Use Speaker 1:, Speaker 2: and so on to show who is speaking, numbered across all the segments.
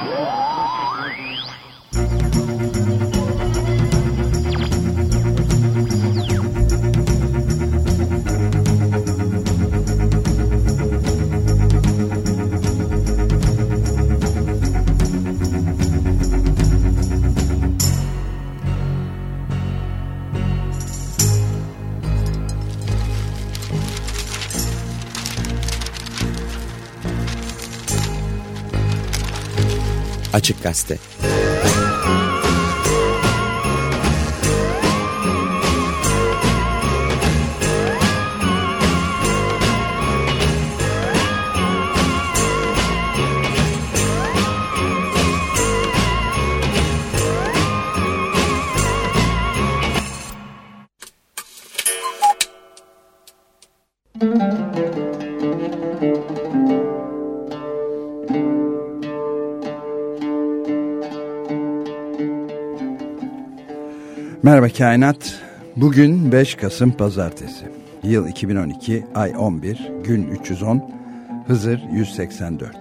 Speaker 1: Oh, Açık Gazete
Speaker 2: Merhaba Kainat. Bugün 5 Kasım Pazartesi. Yıl 2012, ay 11, gün 310, Hızır 184.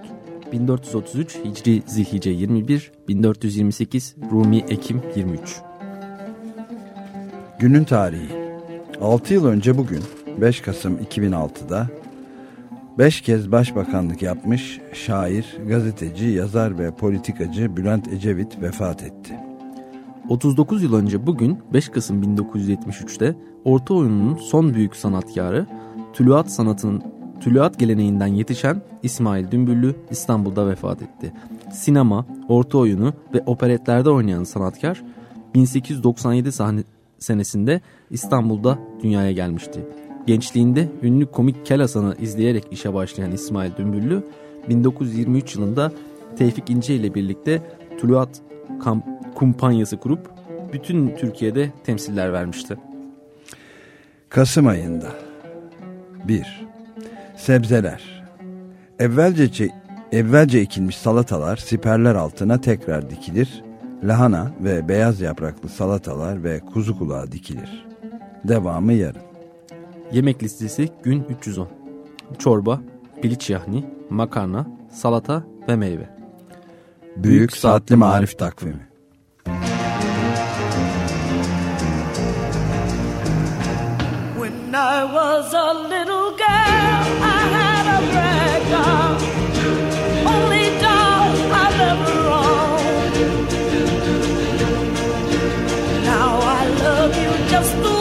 Speaker 3: 1433 Hicri Zilhice 21, 1428 Rumi Ekim 23.
Speaker 2: Günün tarihi. 6 yıl önce bugün 5 Kasım 2006'da 5 kez başbakanlık yapmış şair, gazeteci, yazar ve politikacı Bülent Ecevit vefat etti.
Speaker 3: 39 yıl önce bugün 5 Kasım 1973'te Orta Oyun'un son büyük sanatkarı, tülüat sanatının tülüat geleneğinden yetişen İsmail Dümbüllü İstanbul'da vefat etti. Sinema, orta oyunu ve operetlerde oynayan sanatkar 1897 sahne senesinde İstanbul'da dünyaya gelmişti. Gençliğinde ünlü komik Kel Hasan'ı izleyerek işe başlayan İsmail Dümbüllü 1923 yılında Tevfik İnce ile birlikte Tuluat kamp kumpanyası kurup bütün Türkiye'de temsiller vermişti.
Speaker 2: Kasım ayında 1. Sebzeler Evvelce, evvelce ekilmiş salatalar siperler altına tekrar dikilir. Lahana ve beyaz yapraklı salatalar ve kuzu kulağı dikilir. Devamı yarın.
Speaker 3: Yemek listesi gün 310. Çorba, piliç yahni, makarna, salata ve meyve.
Speaker 2: Büyük, Büyük Saatli Marif Takvimi I was a little girl, I had a rag doll, only doll I've ever owned. Now I love you just the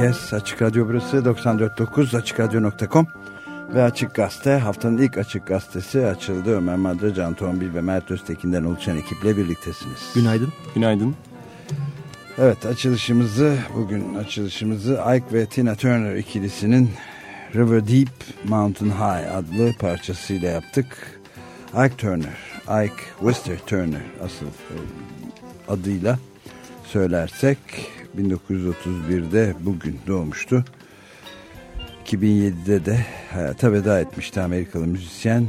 Speaker 4: herkes. Açık Radyo burası 94.9 AçıkRadyo.com ve Açık Gazete haftanın ilk Açık Gazetesi açıldı. Ömer Madra, Can Tombil ve Mert Öztekin'den oluşan ekiple birliktesiniz.
Speaker 3: Günaydın.
Speaker 5: Günaydın.
Speaker 4: Evet açılışımızı bugün açılışımızı Ike ve Tina Turner ikilisinin River Deep Mountain High adlı parçasıyla yaptık. Ike Turner, Ike Wister Turner asıl e, adıyla söylersek 1931'de bugün doğmuştu. 2007'de de hayata veda etmişti Amerikalı müzisyen,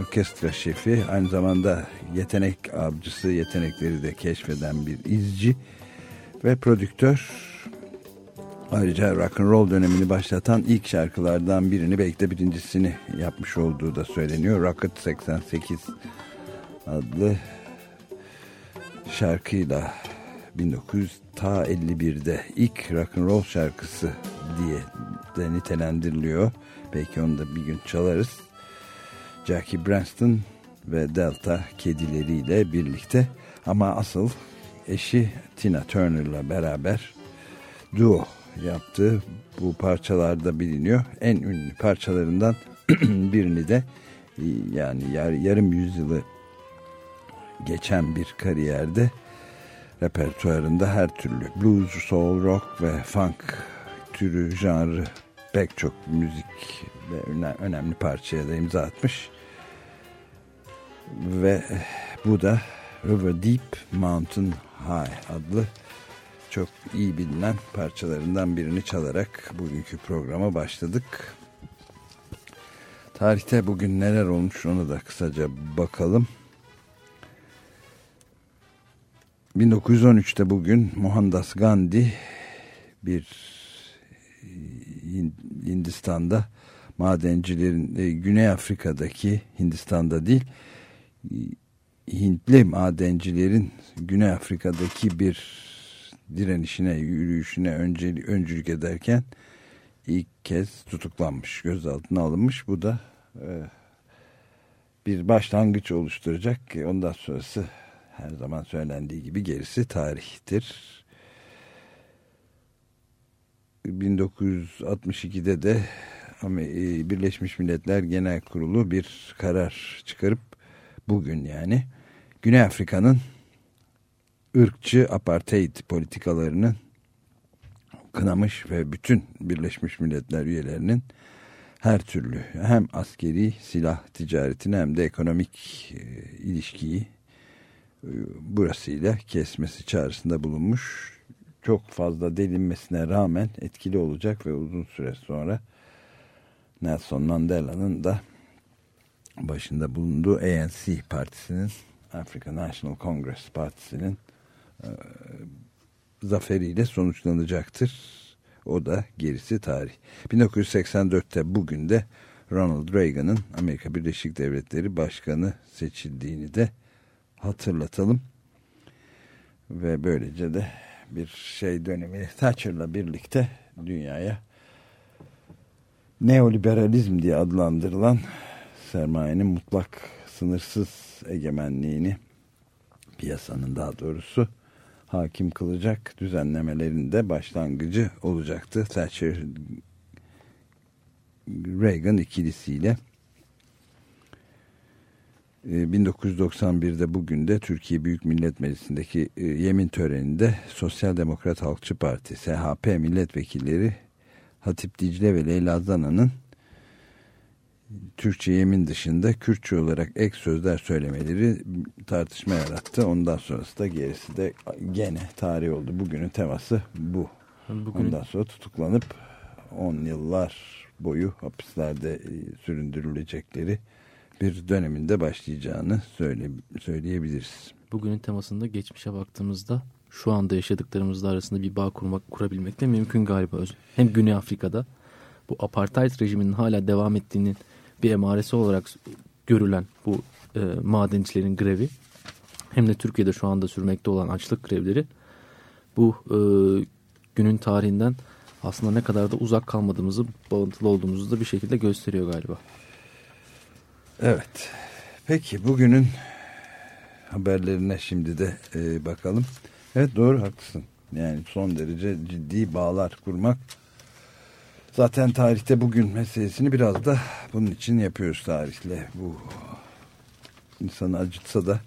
Speaker 4: orkestra şefi, aynı zamanda yetenek avcısı, yetenekleri de keşfeden bir izci ve prodüktör. Ayrıca rock and roll dönemini başlatan ilk şarkılardan birini belki de birincisini yapmış olduğu da söyleniyor. Rocket 88 adlı şarkıyla 1951'de ilk rock and roll şarkısı diye de nitelendiriliyor. Belki onu da bir gün çalarız. Jackie Branston ve Delta kedileriyle birlikte ama asıl eşi Tina Turner'la beraber duo yaptığı bu parçalarda biliniyor. En ünlü parçalarından birini de yani yar, yarım yüzyılı geçen bir kariyerde repertuarında her türlü blues, soul, rock ve funk türü, janrı pek çok müzik ve önemli parçaya da imza atmış. Ve bu da River Deep Mountain High adlı çok iyi bilinen parçalarından birini çalarak bugünkü programa başladık. Tarihte bugün neler olmuş onu da kısaca bakalım. 1913'te bugün Mohandas Gandhi bir Hindistan'da madencilerin e, Güney Afrika'daki Hindistan'da değil Hintli madencilerin Güney Afrika'daki bir direnişine, yürüyüşüne öncülük ederken ilk kez tutuklanmış, gözaltına alınmış. Bu da e, bir başlangıç oluşturacak. Ondan sonrası her zaman söylendiği gibi gerisi tarihtir. 1962'de de e, Birleşmiş Milletler Genel Kurulu bir karar çıkarıp bugün yani Güney Afrika'nın ırkçı apartheid politikalarını kınamış ve bütün Birleşmiş Milletler üyelerinin her türlü hem askeri silah ticaretini hem de ekonomik e, ilişkiyi burasıyla kesmesi çağrısında bulunmuş. Çok fazla delinmesine rağmen etkili olacak ve uzun süre sonra Nelson Mandela'nın da başında bulunduğu ANC partisinin African National Congress partisinin e, zaferiyle sonuçlanacaktır. O da gerisi tarih. 1984'te bugün de Ronald Reagan'ın Amerika Birleşik Devletleri Başkanı seçildiğini de hatırlatalım. Ve böylece de bir şey dönemi Thatcher'la birlikte dünyaya neoliberalizm diye adlandırılan sermayenin mutlak sınırsız egemenliğini piyasanın daha doğrusu hakim kılacak düzenlemelerin de başlangıcı olacaktı. Thatcher Reagan ikilisiyle 1991'de bugün de Türkiye Büyük Millet Meclisi'ndeki e, yemin töreninde Sosyal Demokrat Halkçı Parti SHP milletvekilleri Hatip Dicle ve Leyla Zana'nın Türkçe yemin dışında Kürtçe olarak ek sözler söylemeleri tartışma yarattı. Ondan sonrası da gerisi de gene tarih oldu. Bugünün teması bu. Bugün... Ondan sonra tutuklanıp 10 yıllar boyu hapislerde e, süründürülecekleri bir döneminde başlayacağını söyle, söyleyebiliriz.
Speaker 3: Bugünün temasında geçmişe baktığımızda şu anda yaşadıklarımızla arasında bir bağ kurmak kurabilmek de mümkün galiba. Hem Güney Afrika'da bu apartheid rejiminin hala devam ettiğinin bir emaresi olarak görülen bu e, madencilerin grevi hem de Türkiye'de şu anda sürmekte olan açlık grevleri bu e, günün tarihinden aslında ne kadar da uzak kalmadığımızı, bağıntılı olduğumuzu da bir şekilde gösteriyor galiba.
Speaker 4: Evet. Peki bugünün haberlerine şimdi de e, bakalım. Evet doğru haklısın. Yani son derece ciddi bağlar kurmak. Zaten tarihte bugün meselesini biraz da bunun için yapıyoruz tarihle. Bu insanı acıtsa da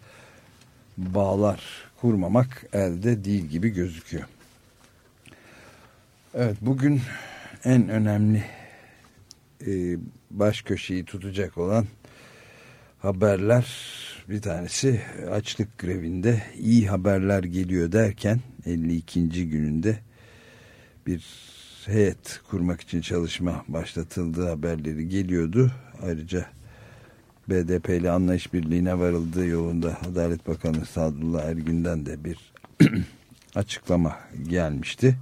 Speaker 4: bağlar kurmamak elde değil gibi gözüküyor. Evet bugün en önemli e, baş köşeyi tutacak olan haberler bir tanesi açlık grevinde iyi haberler geliyor derken 52. gününde bir heyet kurmak için çalışma başlatıldığı haberleri geliyordu. Ayrıca BDP ile anlayış birliğine varıldığı yolunda Adalet Bakanı Sadullah Ergün'den de bir açıklama gelmişti.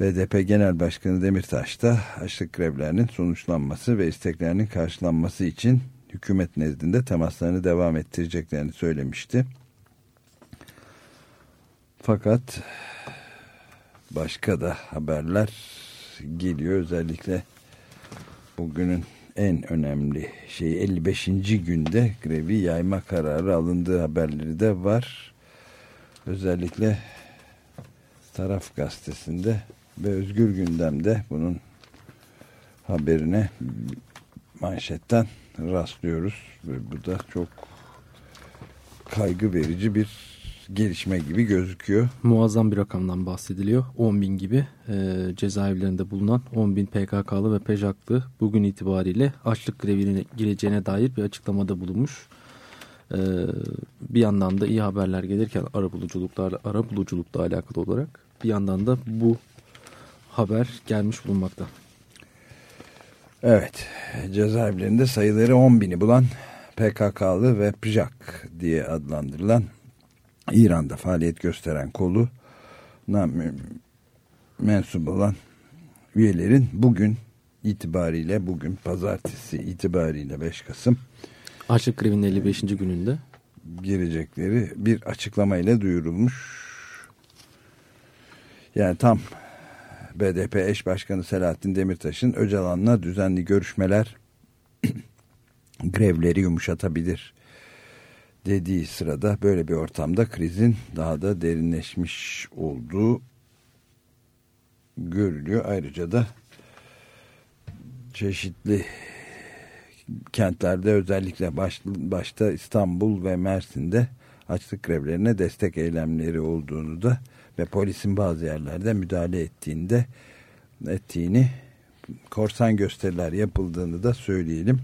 Speaker 4: BDP Genel Başkanı Demirtaş da açlık grevlerinin sonuçlanması ve isteklerinin karşılanması için hükümet nezdinde temaslarını devam ettireceklerini söylemişti. Fakat başka da haberler geliyor. Özellikle bugünün en önemli şey 55. günde grevi yayma kararı alındığı haberleri de var. Özellikle Taraf Gazetesi'nde ve Özgür Gündem'de bunun haberine manşetten rastlıyoruz. Ve bu da çok kaygı verici bir gelişme gibi gözüküyor.
Speaker 3: Muazzam bir rakamdan bahsediliyor. 10 bin gibi e, cezaevlerinde bulunan 10 bin PKK'lı ve PJAK'lı bugün itibariyle açlık grevine gireceğine dair bir açıklamada bulunmuş. E, bir yandan da iyi haberler gelirken ara buluculuklarla ara buluculukla alakalı olarak bir yandan da bu haber gelmiş bulunmakta.
Speaker 4: Evet cezaevlerinde sayıları 10 bini bulan PKK'lı ve PJAK diye adlandırılan İran'da faaliyet gösteren kolu mensup olan üyelerin bugün itibariyle bugün pazartesi itibariyle 5 Kasım
Speaker 3: Açlık grevinin 55. gününde
Speaker 4: girecekleri bir açıklamayla duyurulmuş. Yani tam BDP eş başkanı Selahattin Demirtaş'ın Öcalan'la düzenli görüşmeler grevleri yumuşatabilir dediği sırada böyle bir ortamda krizin daha da derinleşmiş olduğu görülüyor. Ayrıca da çeşitli kentlerde özellikle baş, başta İstanbul ve Mersin'de açlık grevlerine destek eylemleri olduğunu da ve polisin bazı yerlerde müdahale ettiğinde ettiğini korsan gösteriler yapıldığını da söyleyelim.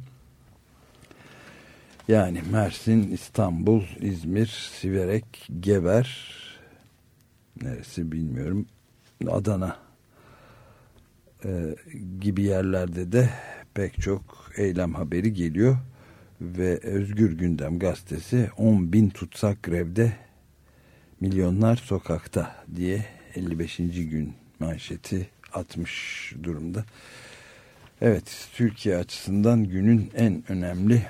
Speaker 4: Yani Mersin, İstanbul, İzmir, Siverek, Geber, neresi bilmiyorum, Adana e, gibi yerlerde de pek çok eylem haberi geliyor. Ve Özgür Gündem gazetesi 10 bin tutsak grevde milyonlar sokakta diye 55. gün manşeti atmış durumda. Evet Türkiye açısından günün en önemli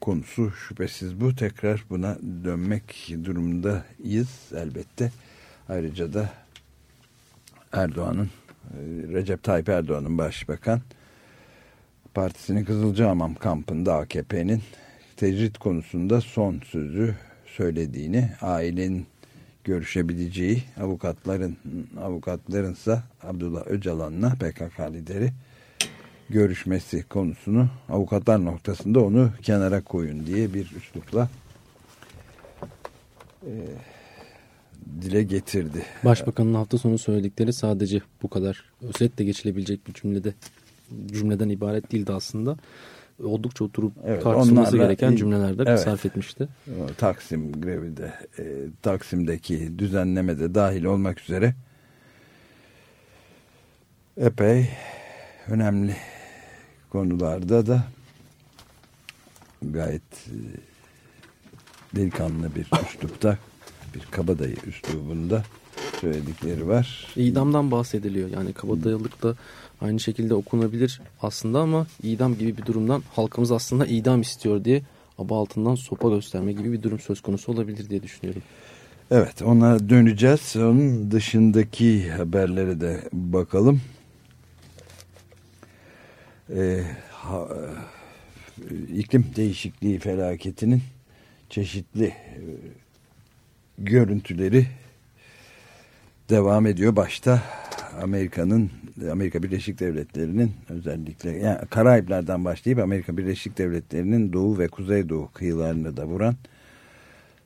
Speaker 4: konusu şüphesiz bu. Tekrar buna dönmek durumundayız elbette. Ayrıca da Erdoğan'ın e, Recep Tayyip Erdoğan'ın başbakan partisinin Kızılcahamam kampında AKP'nin tecrit konusunda son sözü söylediğini, ailenin görüşebileceği avukatların avukatlarınsa Abdullah Öcalan'la PKK lideri görüşmesi konusunu avukatlar noktasında onu kenara koyun diye bir üslupla e, dile getirdi.
Speaker 3: Başbakanın hafta sonu söyledikleri sadece bu kadar özetle geçilebilecek bir cümlede cümleden ibaret değildi aslında. Oldukça oturup evet, tartışılması gereken cümlelerde evet, sarf etmişti.
Speaker 4: Taksim grevi de e, Taksim'deki düzenlemede dahil olmak üzere epey önemli konularda da gayet e, delikanlı bir üslupta bir kabadayı üslubunda söyledikleri var.
Speaker 3: İdamdan bahsediliyor. Yani kabadayılık da aynı şekilde okunabilir aslında ama idam gibi bir durumdan halkımız aslında idam istiyor diye aba altından sopa gösterme gibi bir durum söz konusu olabilir diye düşünüyorum.
Speaker 4: Evet ona döneceğiz. Onun dışındaki haberlere de bakalım e, ha, e, iklim değişikliği felaketinin çeşitli e, görüntüleri devam ediyor. Başta Amerika'nın Amerika Birleşik Devletleri'nin özellikle yani Karayipler'den başlayıp Amerika Birleşik Devletleri'nin doğu ve kuzeydoğu kıyılarını da vuran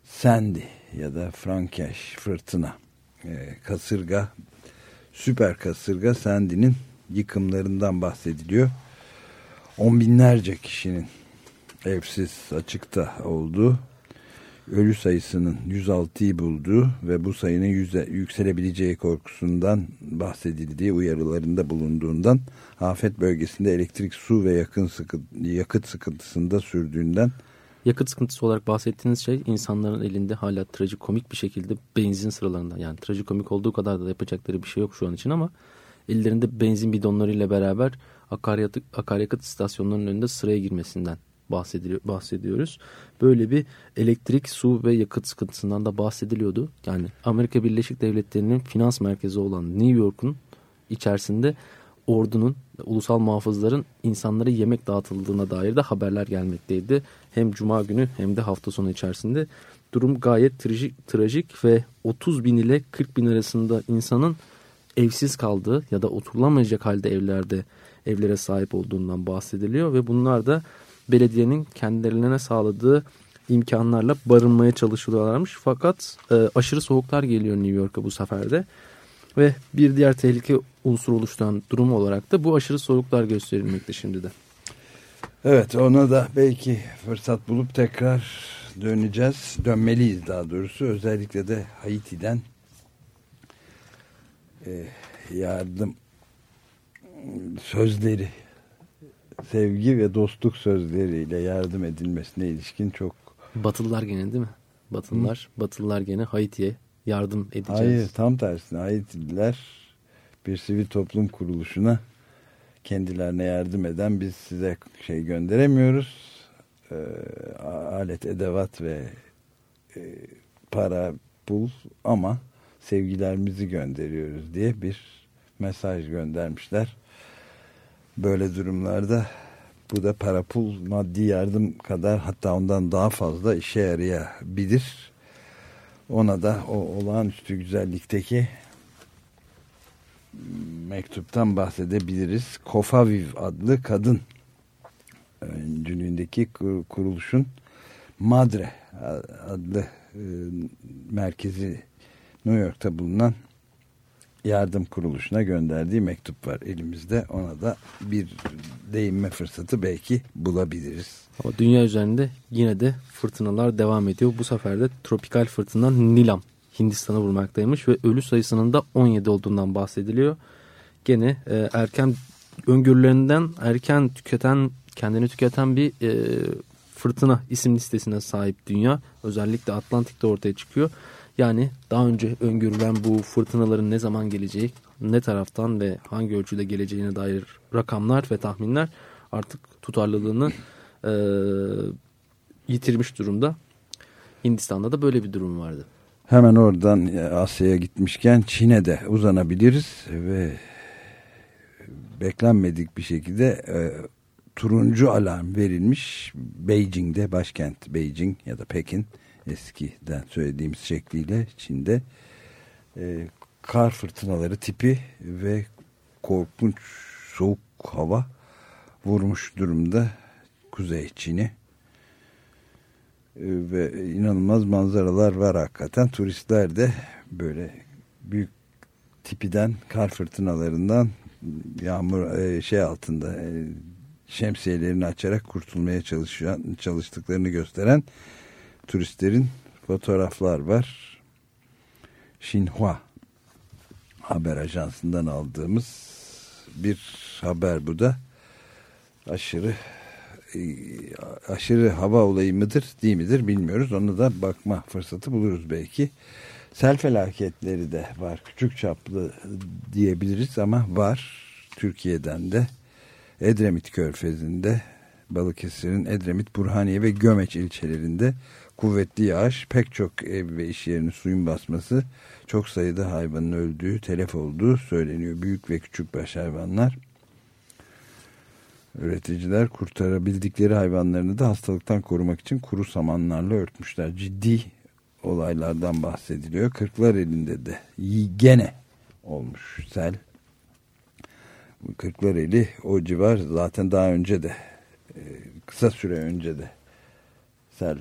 Speaker 4: Sandy ya da Frankeş fırtına e, kasırga süper kasırga Sandy'nin yıkımlarından bahsediliyor. On binlerce kişinin evsiz açıkta olduğu ölü sayısının 106'yı bulduğu ve bu sayının yüze, yükselebileceği korkusundan bahsedildiği uyarılarında bulunduğundan afet bölgesinde elektrik, su ve yakın sıkı, yakıt sıkıntısında sürdüğünden
Speaker 3: Yakıt sıkıntısı olarak bahsettiğiniz şey insanların elinde hala trajikomik bir şekilde benzin sıralarında. Yani trajikomik olduğu kadar da yapacakları bir şey yok şu an için ama ellerinde benzin bidonlarıyla beraber akaryakıt, akaryakıt istasyonlarının önünde sıraya girmesinden bahsediliyor, bahsediyoruz. Böyle bir elektrik, su ve yakıt sıkıntısından da bahsediliyordu. Yani Amerika Birleşik Devletleri'nin finans merkezi olan New York'un içerisinde ordunun, ulusal muhafızların insanlara yemek dağıtıldığına dair de haberler gelmekteydi. Hem cuma günü hem de hafta sonu içerisinde. Durum gayet trajik, trajik ve 30 bin ile 40 bin arasında insanın evsiz kaldığı ya da oturulamayacak halde evlerde evlere sahip olduğundan bahsediliyor ve bunlar da belediyenin kendilerine sağladığı imkanlarla barınmaya çalışıyorlarmış. Fakat e, aşırı soğuklar geliyor New York'a bu seferde. Ve bir diğer tehlike unsuru oluşturan durum olarak da bu aşırı soğuklar gösterilmekte şimdi de.
Speaker 4: Evet ona da belki fırsat bulup tekrar döneceğiz. Dönmeliyiz daha doğrusu. Özellikle de Haiti'den e, yardım sözleri sevgi ve dostluk sözleriyle yardım edilmesine ilişkin çok...
Speaker 3: Batılılar gene değil mi? Batılılar, Hı? Batılılar gene Haiti'ye yardım edeceğiz.
Speaker 4: Hayır tam tersine Haitililer bir sivil toplum kuruluşuna kendilerine yardım eden biz size şey gönderemiyoruz. E, alet, edevat ve e, para, pul ama sevgilerimizi gönderiyoruz diye bir mesaj göndermişler. Böyle durumlarda bu da para pul maddi yardım kadar hatta ondan daha fazla işe yarayabilir. Ona da o olağanüstü güzellikteki mektuptan bahsedebiliriz. Kofaviv adlı kadın öncülüğündeki kuruluşun Madre adlı e, merkezi New York'ta bulunan yardım kuruluşuna gönderdiği mektup var elimizde. Ona da bir değinme fırsatı belki bulabiliriz.
Speaker 3: Ama dünya üzerinde yine de fırtınalar devam ediyor. Bu sefer de tropikal fırtına Nilam Hindistan'a vurmaktaymış ve ölü sayısının da 17 olduğundan bahsediliyor. Gene e, erken öngörülerinden erken tüketen kendini tüketen bir e, fırtına isim listesine sahip dünya. Özellikle Atlantik'te ortaya çıkıyor. Yani daha önce öngörülen bu fırtınaların ne zaman geleceği, ne taraftan ve hangi ölçüde geleceğine dair rakamlar ve tahminler artık tutarlılığını e, yitirmiş durumda. Hindistan'da da böyle bir durum vardı.
Speaker 4: Hemen oradan e, Asya'ya gitmişken Çin'e de uzanabiliriz ve beklenmedik bir şekilde e, turuncu alarm verilmiş Beijing'de başkent Beijing ya da Pekin eskiden söylediğimiz şekliyle Çin'de e, kar fırtınaları tipi ve korkunç soğuk hava vurmuş durumda Kuzey Çin'i. E, ve inanılmaz manzaralar var hakikaten. Turistler de böyle büyük tipiden kar fırtınalarından yağmur e, şey altında e, şemsiyelerini açarak kurtulmaya çalışan çalıştıklarını gösteren turistlerin fotoğraflar var. Xinhua haber ajansından aldığımız bir haber bu da. Aşırı e, aşırı hava olayı mıdır değil midir bilmiyoruz. Onu da bakma fırsatı buluruz belki. Sel felaketleri de var. Küçük çaplı diyebiliriz ama var. Türkiye'den de Edremit Körfezi'nde Balıkesir'in Edremit, Burhaniye ve Gömeç ilçelerinde kuvvetli yağış, pek çok ev ve iş yerini suyun basması, çok sayıda hayvanın öldüğü, telef olduğu söyleniyor. Büyük ve küçük baş hayvanlar. Üreticiler kurtarabildikleri hayvanlarını da hastalıktan korumak için kuru samanlarla örtmüşler. Ciddi olaylardan bahsediliyor. Kırklar elinde de gene olmuş sel. Kırklareli o civar zaten daha önce de e, kısa süre önce de sel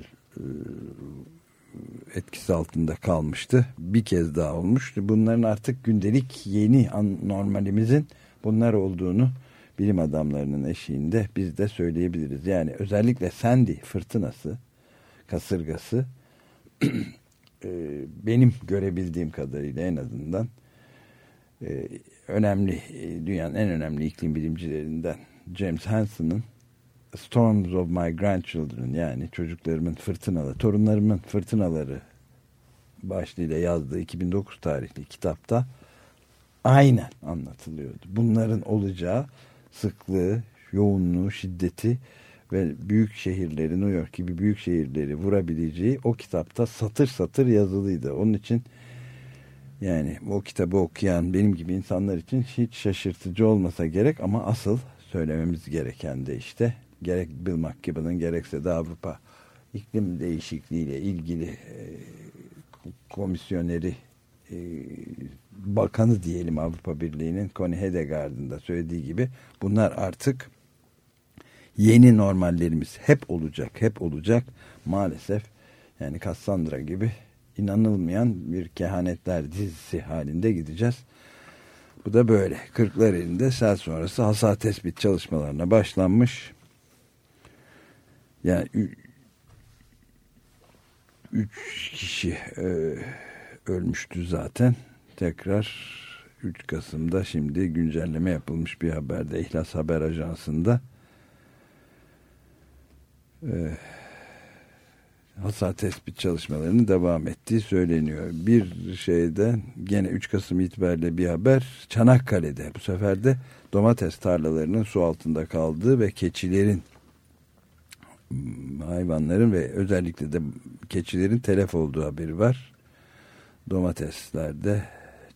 Speaker 4: etkisi altında kalmıştı. Bir kez daha olmuştu. Bunların artık gündelik yeni normalimizin bunlar olduğunu bilim adamlarının eşiğinde biz de söyleyebiliriz. Yani özellikle Sandy fırtınası, kasırgası e, benim görebildiğim kadarıyla en azından e, önemli, dünyanın en önemli iklim bilimcilerinden James Hansen'ın Storms of My Grandchildren yani çocuklarımın fırtınaları, torunlarımın fırtınaları başlığıyla yazdığı 2009 tarihli kitapta aynen anlatılıyordu. Bunların olacağı sıklığı, yoğunluğu, şiddeti ve büyük şehirleri, New York gibi büyük şehirleri vurabileceği o kitapta satır satır yazılıydı. Onun için yani o kitabı okuyan benim gibi insanlar için hiç şaşırtıcı olmasa gerek ama asıl söylememiz gereken de işte gerek Bill McKibben'ın gerekse de Avrupa iklim değişikliğiyle ilgili e, komisyoneri e, bakanı diyelim Avrupa Birliği'nin Connie Hedegaard'ın da söylediği gibi bunlar artık yeni normallerimiz hep olacak hep olacak maalesef yani Cassandra gibi inanılmayan bir kehanetler dizisi halinde gideceğiz. Bu da böyle. Kırklar elinde sel sonrası hasar tespit çalışmalarına başlanmış. Yani üç kişi e, ölmüştü zaten. Tekrar 3 Kasım'da şimdi güncelleme yapılmış bir haberde İhlas Haber Ajansı'nda e, hasar tespit çalışmalarının devam ettiği söyleniyor. Bir şeyde gene 3 Kasım itibariyle bir haber Çanakkale'de bu sefer de domates tarlalarının su altında kaldığı ve keçilerin hayvanların ve özellikle de keçilerin telef olduğu haberi var. Domateslerde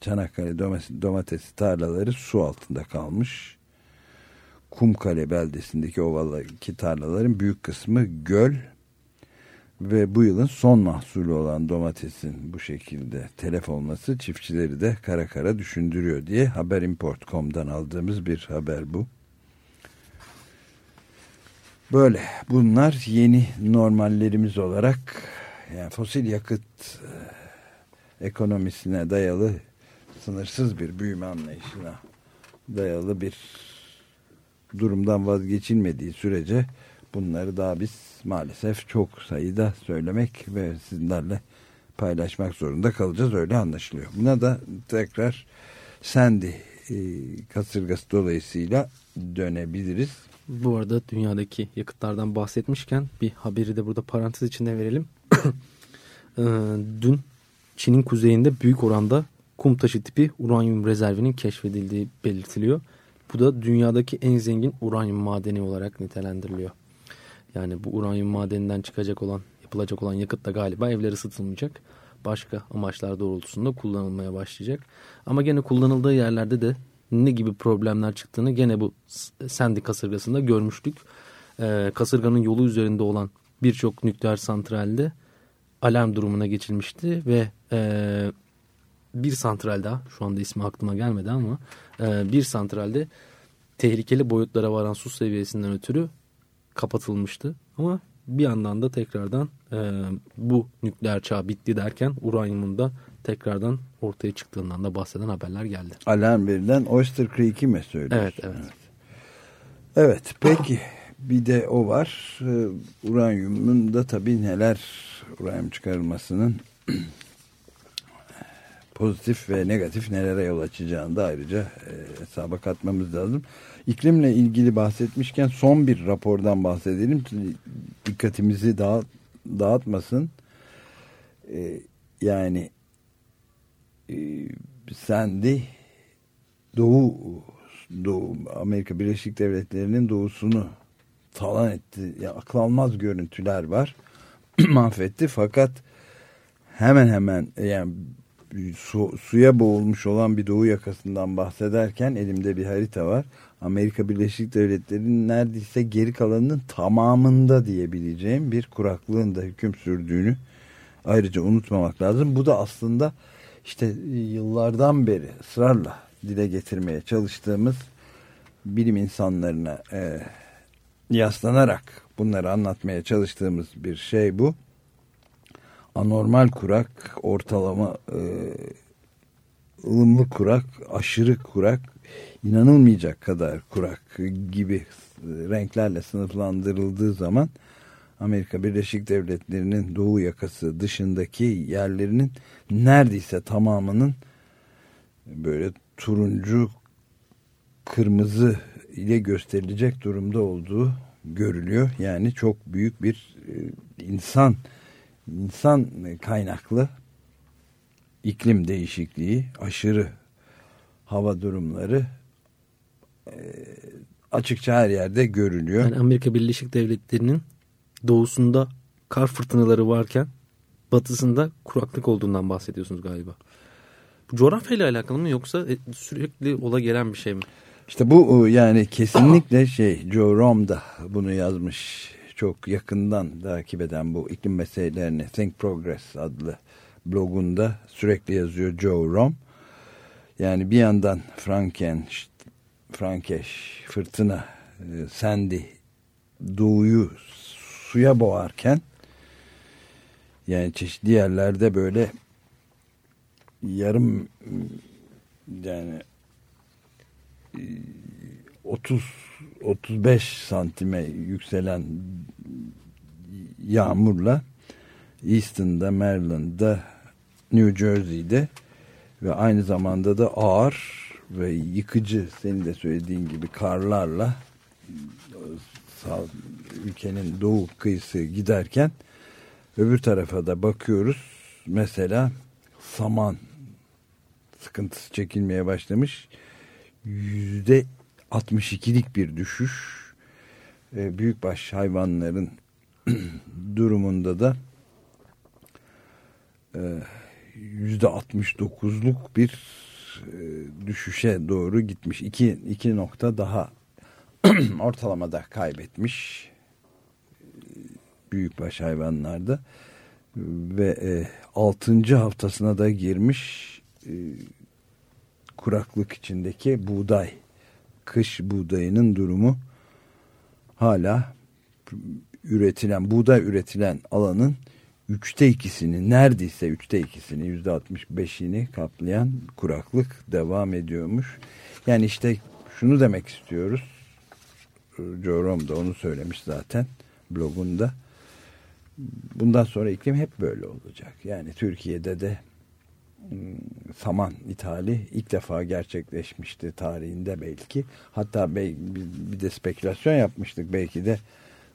Speaker 4: Çanakkale domates, domates tarlaları su altında kalmış. Kumkale beldesindeki ovaldaki tarlaların büyük kısmı göl ve bu yılın son mahsulü olan domatesin bu şekilde telef olması çiftçileri de kara kara düşündürüyor diye Haberimport.com'dan aldığımız bir haber bu. Böyle bunlar yeni normallerimiz olarak yani fosil yakıt e, ekonomisine dayalı sınırsız bir büyüme anlayışına dayalı bir durumdan vazgeçilmediği sürece bunları daha biz maalesef çok sayıda söylemek ve sizlerle paylaşmak zorunda kalacağız öyle anlaşılıyor. Buna da tekrar Sandy e, kasırgası dolayısıyla dönebiliriz.
Speaker 3: Bu arada dünyadaki yakıtlardan bahsetmişken bir haberi de burada parantez içinde verelim. Ee, dün Çin'in kuzeyinde büyük oranda kum taşı tipi uranyum rezervinin keşfedildiği belirtiliyor. Bu da dünyadaki en zengin uranyum madeni olarak nitelendiriliyor. Yani bu uranyum madeninden çıkacak olan, yapılacak olan yakıt da galiba evler ısıtılmayacak. Başka amaçlar doğrultusunda kullanılmaya başlayacak. Ama gene kullanıldığı yerlerde de ne gibi problemler çıktığını gene bu Sandy kasırgasında görmüştük. Ee, kasırganın yolu üzerinde olan birçok nükleer santralde alarm durumuna geçilmişti ve e, bir santral daha şu anda ismi aklıma gelmedi ama e, bir santralde tehlikeli boyutlara varan su seviyesinden ötürü kapatılmıştı. Ama bir yandan da tekrardan e, bu nükleer çağ bitti derken uranyumun da tekrardan ortaya çıktığından da bahseden haberler geldi.
Speaker 4: Alarm verilen Oyster Creek'i mi söylüyorsun?
Speaker 3: Evet, evet.
Speaker 4: Evet, evet peki bir de o var. Ee, uranyumun da tabii neler uranyum çıkarılmasının pozitif ve negatif nelere yol açacağını da ayrıca e, hesaba katmamız lazım. İklimle ilgili bahsetmişken son bir rapordan bahsedelim. Dikkatimizi dağıt, dağıtmasın. E, yani Sandy Doğu, Doğu Amerika Birleşik Devletleri'nin doğusunu talan etti. Ya, akıl almaz görüntüler var. Mahvetti fakat hemen hemen yani su, suya boğulmuş olan bir doğu yakasından bahsederken elimde bir harita var. Amerika Birleşik Devletleri'nin neredeyse geri kalanının tamamında diyebileceğim bir kuraklığın da hüküm sürdüğünü ayrıca unutmamak lazım. Bu da aslında işte yıllardan beri ısrarla dile getirmeye çalıştığımız bilim insanlarına e, yaslanarak bunları anlatmaya çalıştığımız bir şey bu. Anormal kurak, ortalama e, ılımlı kurak, aşırı kurak, inanılmayacak kadar kurak gibi renklerle sınıflandırıldığı zaman Amerika Birleşik Devletleri'nin doğu yakası dışındaki yerlerinin neredeyse tamamının böyle turuncu kırmızı ile gösterilecek durumda olduğu görülüyor. Yani çok büyük bir e, insan insan kaynaklı iklim değişikliği, aşırı hava durumları e, açıkça her yerde görülüyor.
Speaker 3: Yani Amerika Birleşik Devletleri'nin doğusunda kar fırtınaları varken batısında kuraklık olduğundan bahsediyorsunuz galiba. Bu coğrafyayla alakalı mı yoksa e, sürekli ola gelen bir şey mi?
Speaker 4: İşte bu yani kesinlikle şey Joe Rom da bunu yazmış. Çok yakından takip eden bu iklim meselelerini Think Progress adlı blogunda sürekli yazıyor Joe Rom. Yani bir yandan Franken, Frankeş, fırtına, e, Sandy doğuyu suya boğarken yani çeşitli yerlerde böyle yarım yani 30 35 santime yükselen yağmurla Easton'da, Maryland'da, New Jersey'de ve aynı zamanda da ağır ve yıkıcı senin de söylediğin gibi karlarla ülkenin doğu kıyısı giderken öbür tarafa da bakıyoruz. Mesela saman sıkıntısı çekilmeye başlamış. Yüzde 62'lik bir düşüş. E, büyükbaş hayvanların durumunda da e, yüzde 69'luk bir e, düşüşe doğru gitmiş. İki, iki nokta daha ortalamada kaybetmiş büyükbaş hayvanlarda ve e, 6. haftasına da girmiş e, kuraklık içindeki buğday kış buğdayının durumu hala üretilen buğday üretilen alanın üçte ikisini neredeyse üçte ikisini yüzde altmış beşini kaplayan kuraklık devam ediyormuş. Yani işte şunu demek istiyoruz. Joe da onu söylemiş zaten blogunda. Bundan sonra iklim hep böyle olacak. Yani Türkiye'de de ıı, saman ithali ilk defa gerçekleşmişti tarihinde belki. Hatta bir de spekülasyon yapmıştık belki de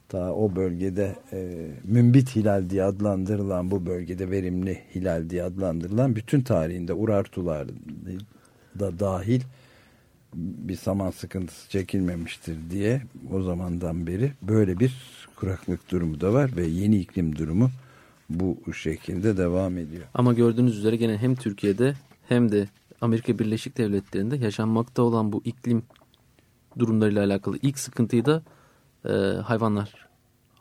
Speaker 4: ta o bölgede e, mümbit hilal diye adlandırılan bu bölgede verimli hilal diye adlandırılan bütün tarihinde Urartular da dahil bir saman sıkıntısı çekilmemiştir diye o zamandan beri böyle bir kuraklık durumu da var ve yeni iklim durumu bu şekilde devam ediyor.
Speaker 3: Ama gördüğünüz üzere gene hem Türkiye'de hem de Amerika Birleşik Devletleri'nde yaşanmakta olan bu iklim durumlarıyla alakalı ilk sıkıntıyı da e, hayvanlar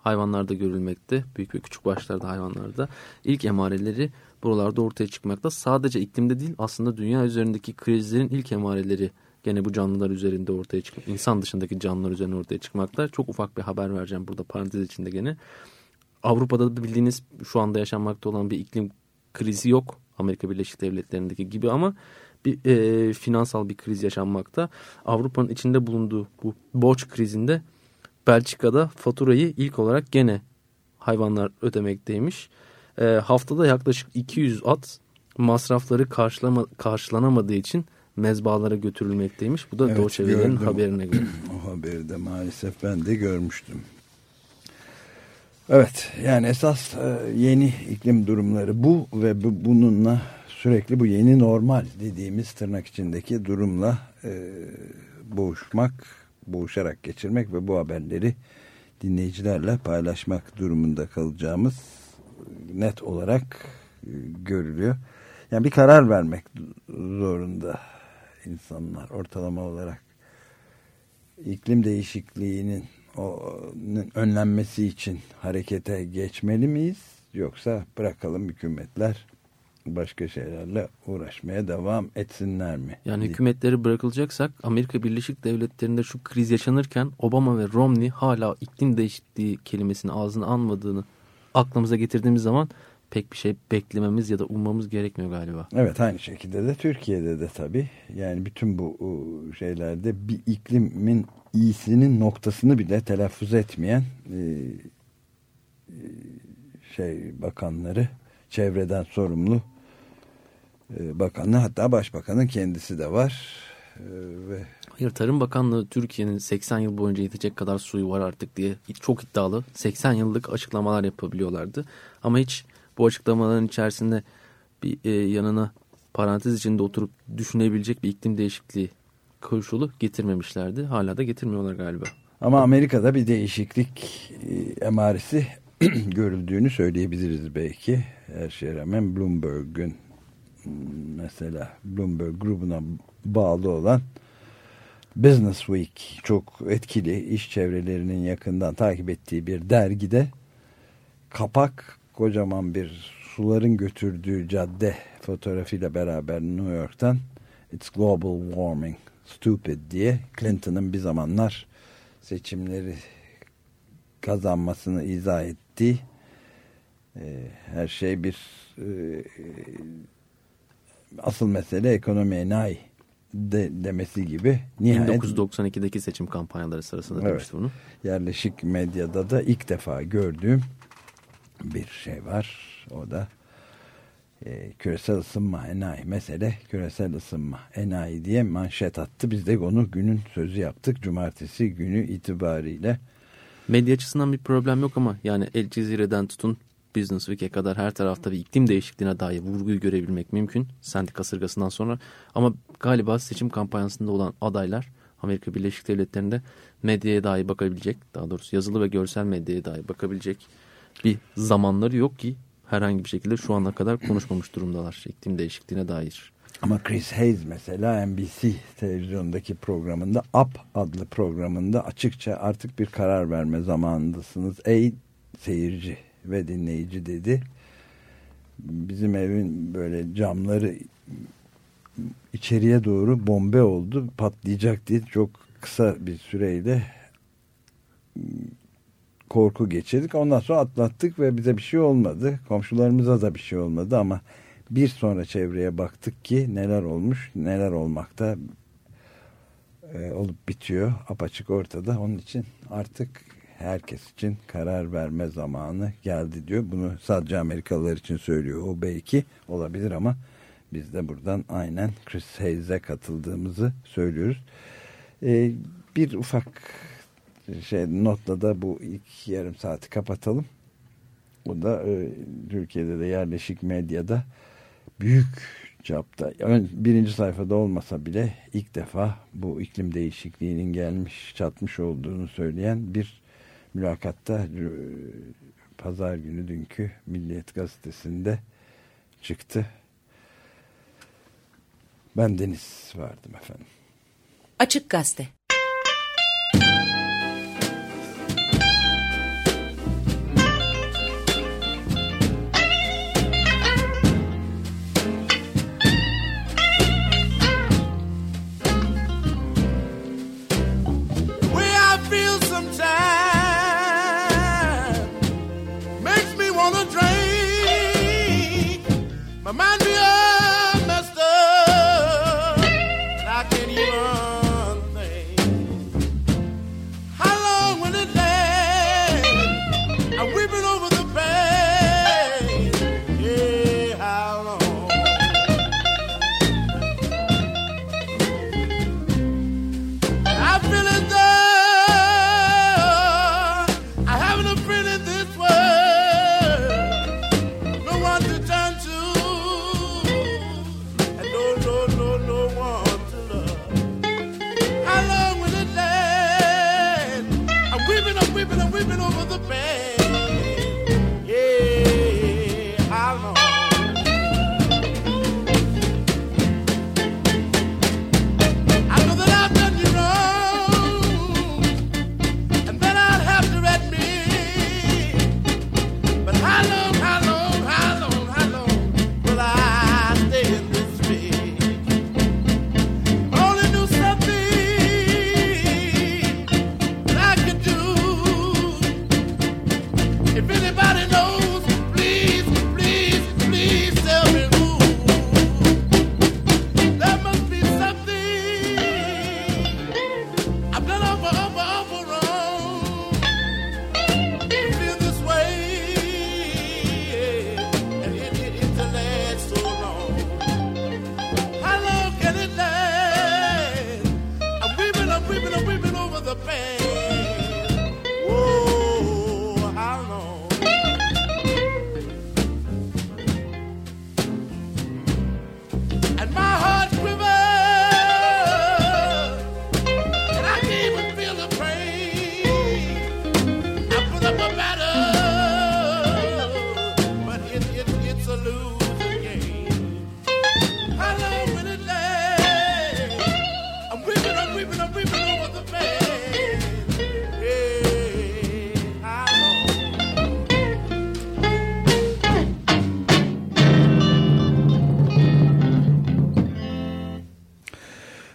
Speaker 3: hayvanlarda görülmekte. Büyük ve küçük başlarda hayvanlarda. ilk emareleri buralarda ortaya çıkmakta. Sadece iklimde değil aslında dünya üzerindeki krizlerin ilk emareleri gene bu canlılar üzerinde ortaya çıkmak, insan dışındaki canlılar üzerinde ortaya çıkmakta. Çok ufak bir haber vereceğim burada parantez içinde gene. Avrupa'da da bildiğiniz şu anda yaşanmakta olan bir iklim krizi yok. Amerika Birleşik Devletleri'ndeki gibi ama bir e, finansal bir kriz yaşanmakta. Avrupa'nın içinde bulunduğu bu borç krizinde Belçika'da faturayı ilk olarak gene hayvanlar ödemekteymiş. E, haftada yaklaşık 200 at masrafları karşılama, karşılanamadığı için mezbalara götürülmekteymiş. Bu da evet, Doğu haberine göre.
Speaker 4: o haberi de maalesef ben de görmüştüm. Evet yani esas e, yeni iklim durumları bu ve bu, bununla sürekli bu yeni normal dediğimiz tırnak içindeki durumla e, boğuşmak, boğuşarak geçirmek ve bu haberleri dinleyicilerle paylaşmak durumunda kalacağımız net olarak e, görülüyor. Yani bir karar vermek zorunda insanlar ortalama olarak iklim değişikliğinin o önlenmesi için harekete geçmeli miyiz? Yoksa bırakalım hükümetler başka şeylerle uğraşmaya devam etsinler mi?
Speaker 3: Yani hükümetleri bırakılacaksak Amerika Birleşik Devletleri'nde şu kriz yaşanırken Obama ve Romney hala iklim değişikliği kelimesini ağzına anmadığını aklımıza getirdiğimiz zaman pek bir şey beklememiz ya da ummamız gerekmiyor galiba.
Speaker 4: Evet aynı şekilde de Türkiye'de de tabii. Yani bütün bu şeylerde bir iklimin iyisinin noktasını bile telaffuz etmeyen e, e, şey bakanları çevreden sorumlu e, bakanı hatta başbakanın kendisi de var. Ve
Speaker 3: Hayır Tarım Bakanlığı Türkiye'nin 80 yıl boyunca yetecek kadar suyu var artık diye çok iddialı 80 yıllık açıklamalar yapabiliyorlardı. Ama hiç bu açıklamaların içerisinde bir e, yanına parantez içinde oturup düşünebilecek bir iklim değişikliği koşulu getirmemişlerdi. Hala da getirmiyorlar galiba.
Speaker 4: Ama Amerika'da bir değişiklik e, emaresi görüldüğünü söyleyebiliriz belki. Her şeye rağmen Bloomberg'ün mesela Bloomberg grubuna bağlı olan Business Week çok etkili iş çevrelerinin yakından takip ettiği bir dergide kapak kocaman bir suların götürdüğü cadde fotoğrafıyla beraber New York'tan It's Global Warming Stupid diye Clinton'ın bir zamanlar seçimleri kazanmasını izah ettiği e, her şey bir e, asıl mesele ekonomi enayi de, demesi gibi.
Speaker 3: Nihayet, 1992'deki seçim kampanyaları sırasında evet, demişti bunu.
Speaker 4: Yerleşik medyada da ilk defa gördüğüm bir şey var. O da e, küresel ısınma enayi mesele küresel ısınma enayi diye manşet attı. Biz de onu günün sözü yaptık. Cumartesi günü itibariyle.
Speaker 3: Medya açısından bir problem yok ama yani El Cezire'den tutun Business Week'e kadar her tarafta bir iklim değişikliğine dair vurguyu görebilmek mümkün. Sendik kasırgasından sonra. Ama galiba seçim kampanyasında olan adaylar Amerika Birleşik Devletleri'nde medyaya dahi bakabilecek, daha doğrusu yazılı ve görsel medyaya dahi bakabilecek bir zamanları yok ki herhangi bir şekilde şu ana kadar konuşmamış durumdalar iklim değişikliğine dair.
Speaker 4: Ama Chris Hayes mesela NBC televizyondaki programında Up adlı programında açıkça artık bir karar verme zamanındasınız. Ey seyirci ve dinleyici dedi. Bizim evin böyle camları içeriye doğru bombe oldu patlayacak diye çok kısa bir süreyle korku geçirdik. Ondan sonra atlattık ve bize bir şey olmadı. Komşularımıza da bir şey olmadı ama bir sonra çevreye baktık ki neler olmuş, neler olmakta e, olup bitiyor. Apaçık ortada. Onun için artık herkes için karar verme zamanı geldi diyor. Bunu sadece Amerikalılar için söylüyor. O belki olabilir ama biz de buradan aynen Chris Hayes'e katıldığımızı söylüyoruz. Ee, bir ufak şey notla da bu ilk yarım saati kapatalım. Bu da e, Türkiye'de de yerleşik medyada büyük çapta birinci sayfada olmasa bile ilk defa bu iklim değişikliğinin gelmiş çatmış olduğunu söyleyen bir mülakatta e, pazar günü dünkü Milliyet Gazetesi'nde çıktı. Ben Deniz vardım efendim.
Speaker 5: Açık Gazete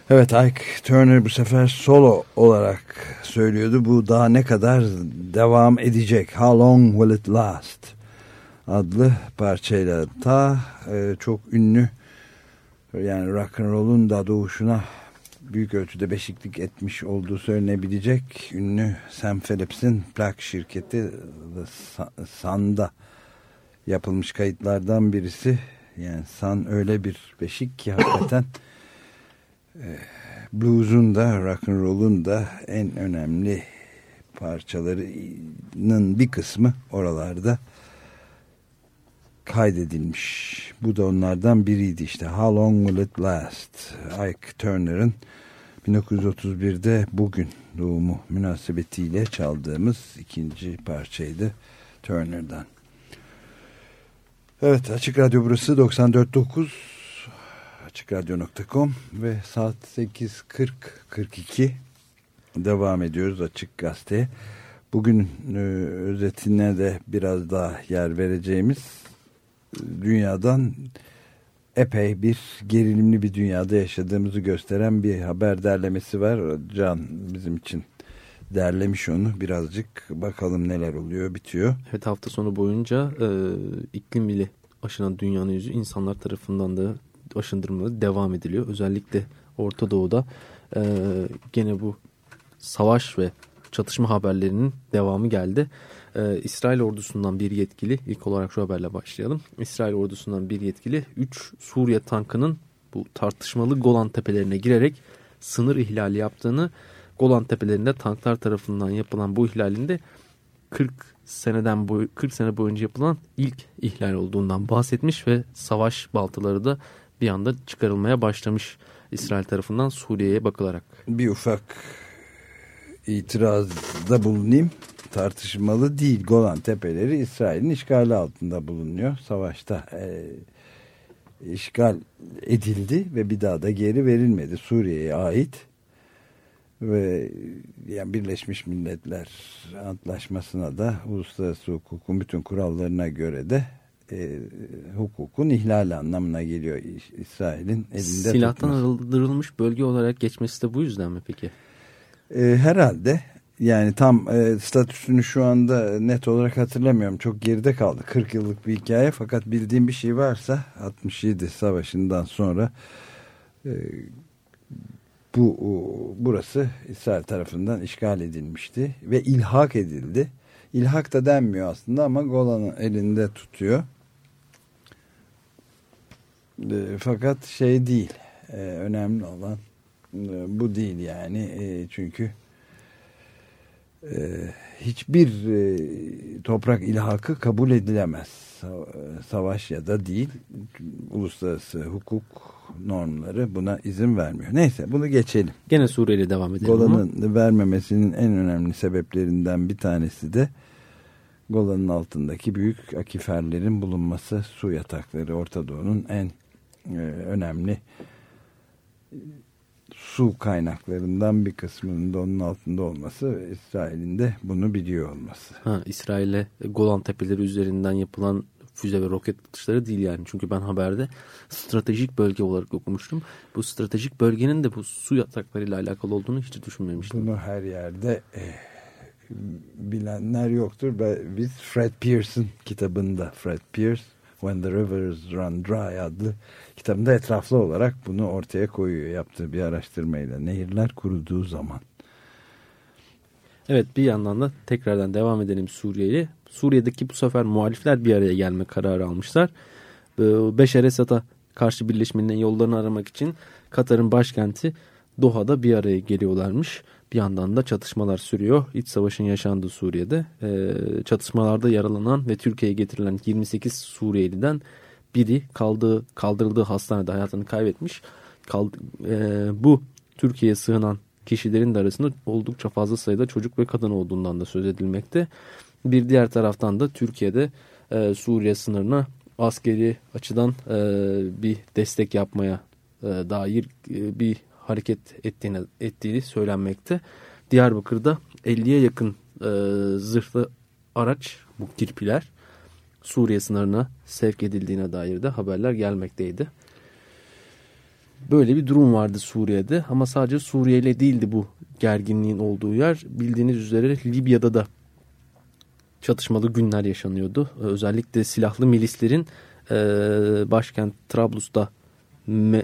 Speaker 4: Evet Ike Turner bu sefer solo olarak söylüyordu. Bu daha ne kadar devam edecek? How long will it last? adlı parçayla ta e, çok ünlü yani rock and roll'un da doğuşuna büyük ölçüde beşiklik etmiş olduğu söylenebilecek ünlü Sam Phillips'in plak şirketi Sun'da yapılmış kayıtlardan birisi. Yani Sun öyle bir beşik ki hakikaten blues'un da rock and roll'un da en önemli parçalarının bir kısmı oralarda kaydedilmiş. Bu da onlardan biriydi işte. How Long Will It Last? Ike Turner'ın 1931'de bugün doğumu münasebetiyle çaldığımız ikinci parçaydı Turner'dan. Evet Açık Radyo burası 94.9 açıkradyo.com ve saat 8.40-42 devam ediyoruz Açık Gazete. Bugün e, özetine de biraz daha yer vereceğimiz dünyadan epey bir gerilimli bir dünyada yaşadığımızı gösteren bir haber derlemesi var. Can bizim için derlemiş onu. Birazcık bakalım neler oluyor bitiyor.
Speaker 3: Evet hafta sonu boyunca e, iklim ile aşınan dünyanın yüzü insanlar tarafından da aşındırmaları devam ediliyor. Özellikle Orta Doğu'da e, gene bu savaş ve çatışma haberlerinin devamı geldi. Ee, İsrail ordusundan bir yetkili, ilk olarak şu haberle başlayalım. İsrail ordusundan bir yetkili 3 Suriye tankının bu tartışmalı Golan tepelerine girerek sınır ihlali yaptığını, Golan tepelerinde tanklar tarafından yapılan bu ihlalinde 40 seneden boy 40 sene boyunca yapılan ilk ihlal olduğundan bahsetmiş ve savaş baltaları da bir anda çıkarılmaya başlamış İsrail tarafından Suriye'ye bakılarak.
Speaker 4: Bir ufak itirazda bulunayım. Tartışmalı değil. Golan Tepeleri İsrail'in işgali altında bulunuyor. Savaşta e, işgal edildi ve bir daha da geri verilmedi. Suriye'ye ait ve yani Birleşmiş Milletler Antlaşması'na da uluslararası hukukun bütün kurallarına göre de e, hukukun ihlali anlamına geliyor İsrail'in elinde
Speaker 3: Silahtan arındırılmış bölge olarak geçmesi de bu yüzden mi peki?
Speaker 4: E, herhalde yani tam e, statüsünü şu anda net olarak hatırlamıyorum. Çok geride kaldı. 40 yıllık bir hikaye fakat bildiğim bir şey varsa 67 savaşından sonra e, bu burası İsrail tarafından işgal edilmişti ve ilhak edildi. İlhak da denmiyor aslında ama Golan'ı elinde tutuyor. E, fakat şey değil. E, önemli olan e, bu değil yani. E, çünkü e, hiçbir e, toprak ilhakı kabul edilemez. Savaş ya da değil. Uluslararası hukuk normları buna izin vermiyor. Neyse bunu geçelim.
Speaker 3: Gene Suriye'yle devam edelim
Speaker 4: Golan'ın vermemesinin en önemli sebeplerinden bir tanesi de Golan'ın altındaki büyük akiferlerin bulunması su yatakları Orta Doğu'nun en e, önemli su kaynaklarından bir kısmının da onun altında olması İsrail'in de bunu biliyor olması.
Speaker 3: Ha, İsrail'e Golan Tepeleri üzerinden yapılan füze ve roket atışları değil yani. Çünkü ben haberde stratejik bölge olarak okumuştum. Bu stratejik bölgenin de bu su yataklarıyla alakalı olduğunu hiç düşünmemiştim.
Speaker 4: Bunu her yerde e, bilenler yoktur. Biz Fred Pearson kitabında Fred Pierce When the Rivers Run Dry adlı kitabında etraflı olarak bunu ortaya koyuyor yaptığı bir araştırmayla. Nehirler kuruduğu zaman.
Speaker 3: Evet bir yandan da tekrardan devam edelim Suriye'yle. Suriye'deki bu sefer muhalifler bir araya gelme kararı almışlar. Beşer Esad'a karşı birleşmenin yollarını aramak için Katar'ın başkenti Doha'da bir araya geliyorlarmış. Bir yandan da çatışmalar sürüyor. İç savaşın yaşandığı Suriye'de. E, çatışmalarda yaralanan ve Türkiye'ye getirilen 28 Suriyeliden biri kaldığı, kaldırıldığı hastanede hayatını kaybetmiş. Kald, e, bu Türkiye'ye sığınan kişilerin de arasında oldukça fazla sayıda çocuk ve kadın olduğundan da söz edilmekte. Bir diğer taraftan da Türkiye'de e, Suriye sınırına askeri açıdan e, bir destek yapmaya e, dair e, bir hareket ettiğini, ettiği söylenmekte. Diyarbakır'da 50'ye yakın e, zırhlı araç bu kirpiler Suriye sınırına sevk edildiğine dair de haberler gelmekteydi. Böyle bir durum vardı Suriye'de ama sadece Suriye ile değildi bu gerginliğin olduğu yer. Bildiğiniz üzere Libya'da da çatışmalı günler yaşanıyordu. Özellikle silahlı milislerin e, başkent Trablus'ta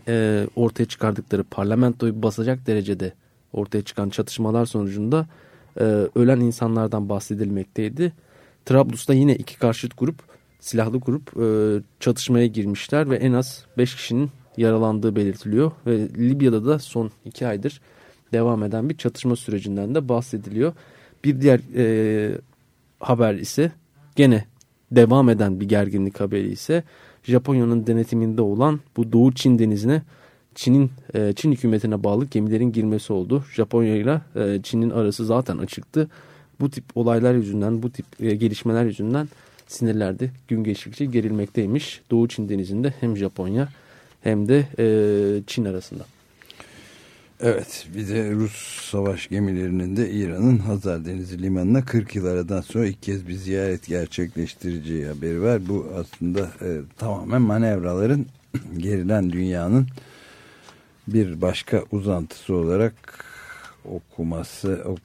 Speaker 3: e, ortaya çıkardıkları parlamentoyu basacak derecede ortaya çıkan çatışmalar sonucunda e, ölen insanlardan bahsedilmekteydi. Trablus'ta yine iki karşıt grup silahlı grup e, çatışmaya girmişler ve en az 5 kişinin yaralandığı belirtiliyor. Ve Libya'da da son 2 aydır devam eden bir çatışma sürecinden de bahsediliyor. Bir diğer e, haber ise gene devam eden bir gerginlik haberi ise Japonya'nın denetiminde olan bu Doğu Çin denizine Çin'in e, Çin hükümetine bağlı gemilerin girmesi oldu. Japonya ile e, Çin'in arası zaten açıktı. Bu tip olaylar yüzünden, bu tip e, gelişmeler yüzünden sinirlerde gün geçtikçe gerilmekteymiş. Doğu Çin denizinde hem Japonya hem de e, Çin arasında.
Speaker 4: Evet bir de Rus savaş gemilerinin de İran'ın Hazar Denizi limanına 40 yıl sonra ilk kez bir ziyaret gerçekleştireceği haberi var. Bu aslında e, tamamen manevraların gerilen dünyanın bir başka uzantısı olarak okuması ok,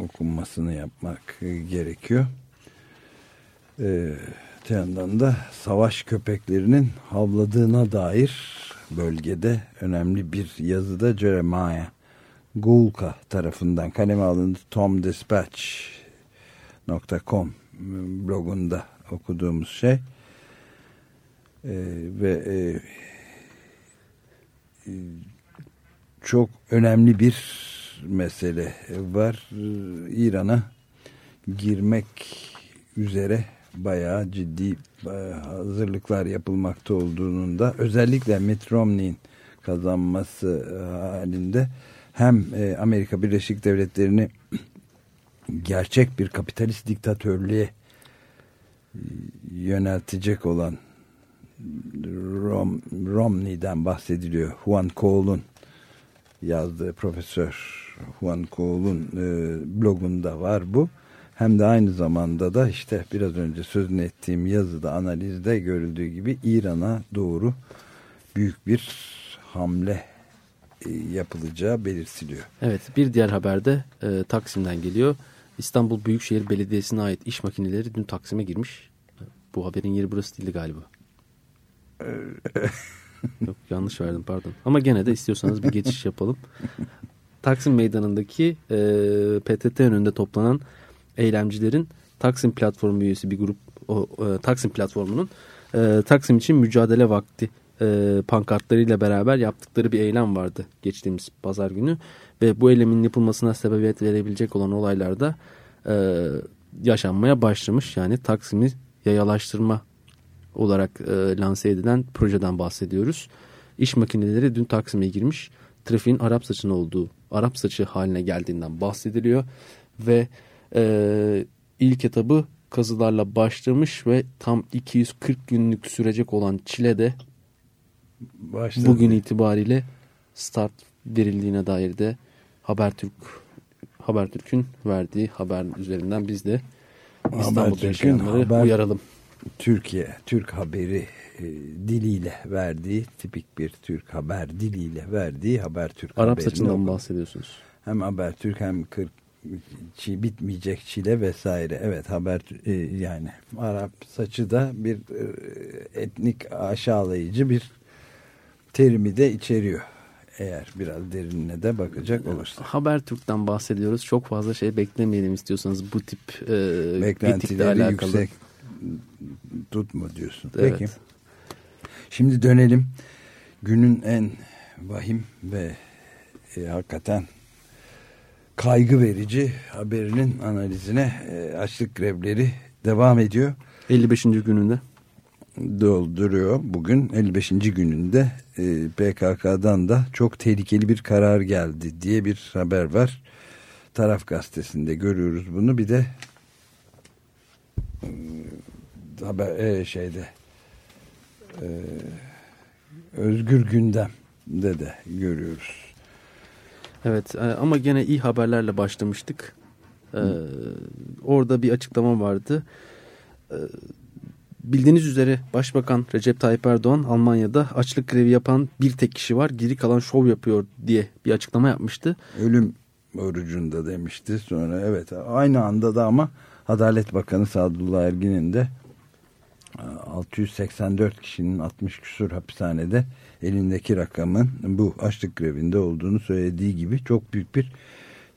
Speaker 4: okunmasını yapmak gerekiyor. Ee, öte yandan da savaş köpeklerinin havladığına dair bölgede önemli bir yazıda Jeremiah Gulka tarafından kaleme alındı. tomdispatch.com blogunda okuduğumuz şey ee, ve e, çok önemli bir mesele var. İran'a girmek üzere bayağı ciddi hazırlıklar yapılmakta olduğunun da özellikle Mitt Romney'in kazanması halinde hem e, Amerika Birleşik Devletleri'ni gerçek bir kapitalist diktatörlüğe e, yöneltecek olan Rom, Romney'den bahsediliyor. Juan Cole'un yazdığı profesör Juan Cole'un e, blogunda var bu. Hem de aynı zamanda da işte biraz önce sözünü ettiğim yazıda analizde görüldüğü gibi İran'a doğru büyük bir hamle e, yapılacağı belirtiliyor.
Speaker 3: Evet bir diğer haberde e, Taksim'den geliyor. İstanbul Büyükşehir Belediyesi'ne ait iş makineleri dün Taksim'e girmiş. Bu haberin yeri burası değildi galiba. Yok yanlış verdim pardon. Ama gene de istiyorsanız bir geçiş yapalım. Taksim Meydanı'ndaki e, PTT önünde toplanan eylemcilerin Taksim platformu üyesi bir grup o, e, Taksim platformunun e, Taksim için mücadele vakti e, pankartlarıyla beraber yaptıkları bir eylem vardı geçtiğimiz pazar günü. Ve bu eylemin yapılmasına sebebiyet verebilecek olan olaylarda e, yaşanmaya başlamış. Yani Taksim'i yayalaştırma olarak e, lanse edilen projeden bahsediyoruz. İş makineleri dün Taksim'e girmiş trafiğin Arap saçın olduğu Arap saçı haline geldiğinden bahsediliyor. Ve e, ilk etabı kazılarla başlamış ve tam 240 günlük sürecek olan Çile'de Başladı. bugün itibariyle start verildiğine dair de Habertürk Habertürk'ün verdiği haber üzerinden biz de İstanbul'da yaşayanları haber, uyaralım.
Speaker 4: Türkiye, Türk haberi e, diliyle verdiği, tipik bir Türk haber diliyle verdiği Habertürk
Speaker 3: Arap saçından bahsediyorsunuz.
Speaker 4: Hem Habertürk hem 40 çi, bitmeyecek çile vesaire. Evet haber e, yani Arap saçı da bir e, etnik aşağılayıcı bir terimi de içeriyor. Eğer biraz derinine de bakacak olursak.
Speaker 3: Habertürk'ten bahsediyoruz. Çok fazla şey beklemeyelim istiyorsanız bu tip
Speaker 4: e, beklentileri alakalı. yüksek tutma diyorsun. Evet. Peki. Şimdi dönelim. Günün en vahim ve e, hakikaten kaygı verici haberinin analizine e, açlık grevleri devam ediyor.
Speaker 3: 55. gününde
Speaker 4: dolduruyor. Bugün 55. gününde e, PKK'dan da çok tehlikeli bir karar geldi diye bir haber var. Taraf gazetesinde görüyoruz bunu. Bir de e, haber e, şeyde e, Özgür Gündem'de de görüyoruz.
Speaker 3: Evet e, ama gene iyi haberlerle başlamıştık. Ee, orada bir açıklama vardı. Ee, bildiğiniz üzere Başbakan Recep Tayyip Erdoğan Almanya'da açlık grevi yapan bir tek kişi var. Geri kalan şov yapıyor diye bir açıklama yapmıştı.
Speaker 4: Ölüm orucunda demişti. Sonra evet aynı anda da ama Adalet Bakanı Sadullah Ergin'in de 684 kişinin 60 küsur hapishanede elindeki rakamın bu açlık grevinde olduğunu söylediği gibi çok büyük bir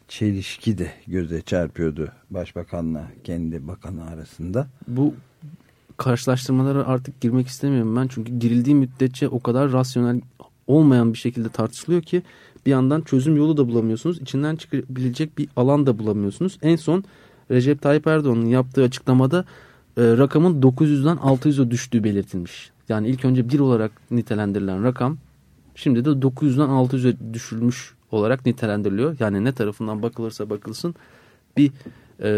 Speaker 4: çelişki de göze çarpıyordu başbakanla kendi bakanı arasında.
Speaker 3: Bu karşılaştırmalara artık girmek istemiyorum ben çünkü girildiği müddetçe o kadar rasyonel olmayan bir şekilde tartışılıyor ki bir yandan çözüm yolu da bulamıyorsunuz. içinden çıkabilecek bir alan da bulamıyorsunuz. En son Recep Tayyip Erdoğan'ın yaptığı açıklamada rakamın 900'den 600'e düştüğü belirtilmiş. Yani ilk önce bir olarak nitelendirilen rakam şimdi de 900'den 600'e düşürülmüş olarak nitelendiriliyor. Yani ne tarafından bakılırsa bakılsın bir e,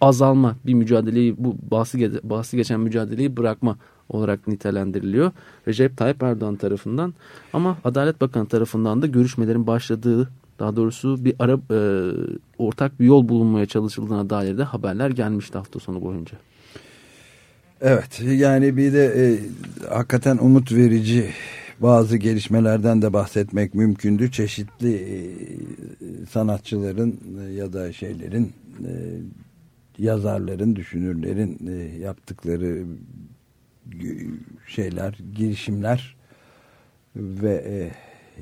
Speaker 3: azalma, bir mücadeleyi bu bahsi, bahsi geçen mücadeleyi bırakma olarak nitelendiriliyor. Recep Tayyip Erdoğan tarafından ama Adalet Bakanı tarafından da görüşmelerin başladığı daha doğrusu bir ara e, ortak bir yol bulunmaya çalışıldığına dair de haberler gelmişti hafta sonu boyunca.
Speaker 4: Evet yani bir de e, hakikaten umut verici bazı gelişmelerden de bahsetmek mümkündü. Çeşitli e, sanatçıların e, ya da şeylerin e, yazarların, düşünürlerin e, yaptıkları şeyler, girişimler ve e,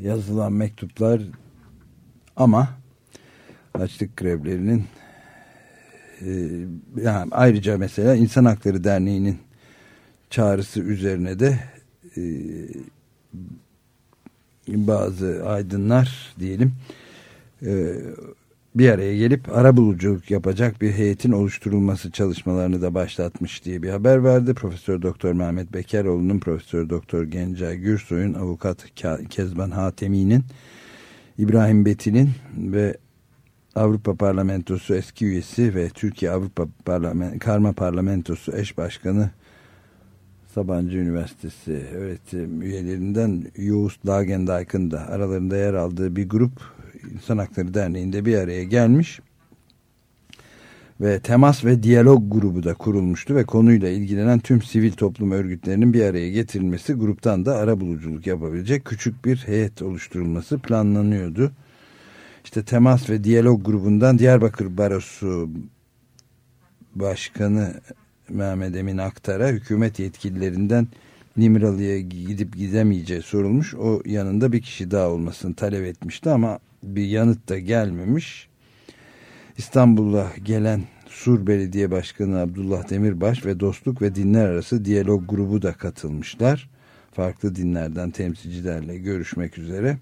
Speaker 4: yazılan mektuplar ama açlık grevlerinin e, yani ayrıca mesela İnsan Hakları Derneği'nin çağrısı üzerine de e, bazı aydınlar diyelim e, bir araya gelip ara buluculuk yapacak bir heyetin oluşturulması çalışmalarını da başlatmış diye bir haber verdi. Profesör Doktor Mehmet Bekeroğlu'nun, Profesör Doktor Gencay Gürsoy'un, Avukat Kezban Hatemi'nin, İbrahim Betin'in ve Avrupa Parlamentosu eski üyesi ve Türkiye Avrupa Parlament Karma Parlamentosu eş başkanı Sabancı Üniversitesi öğretim üyelerinden Yoğuz Lagendijk'ın da aralarında yer aldığı bir grup İnsan Hakları Derneği'nde bir araya gelmiş ve temas ve diyalog grubu da kurulmuştu ve konuyla ilgilenen tüm sivil toplum örgütlerinin bir araya getirilmesi gruptan da ara buluculuk yapabilecek küçük bir heyet oluşturulması planlanıyordu. İşte temas ve diyalog grubundan Diyarbakır Barosu Başkanı Mehmet Emin Aktar'a hükümet yetkililerinden Nimralı'ya gidip gidemeyeceği sorulmuş. O yanında bir kişi daha olmasını talep etmişti ama bir yanıt da gelmemiş. İstanbul'a gelen Sur Belediye Başkanı Abdullah Demirbaş ve Dostluk ve Dinler Arası Diyalog Grubu da katılmışlar. Farklı dinlerden temsilcilerle görüşmek üzere.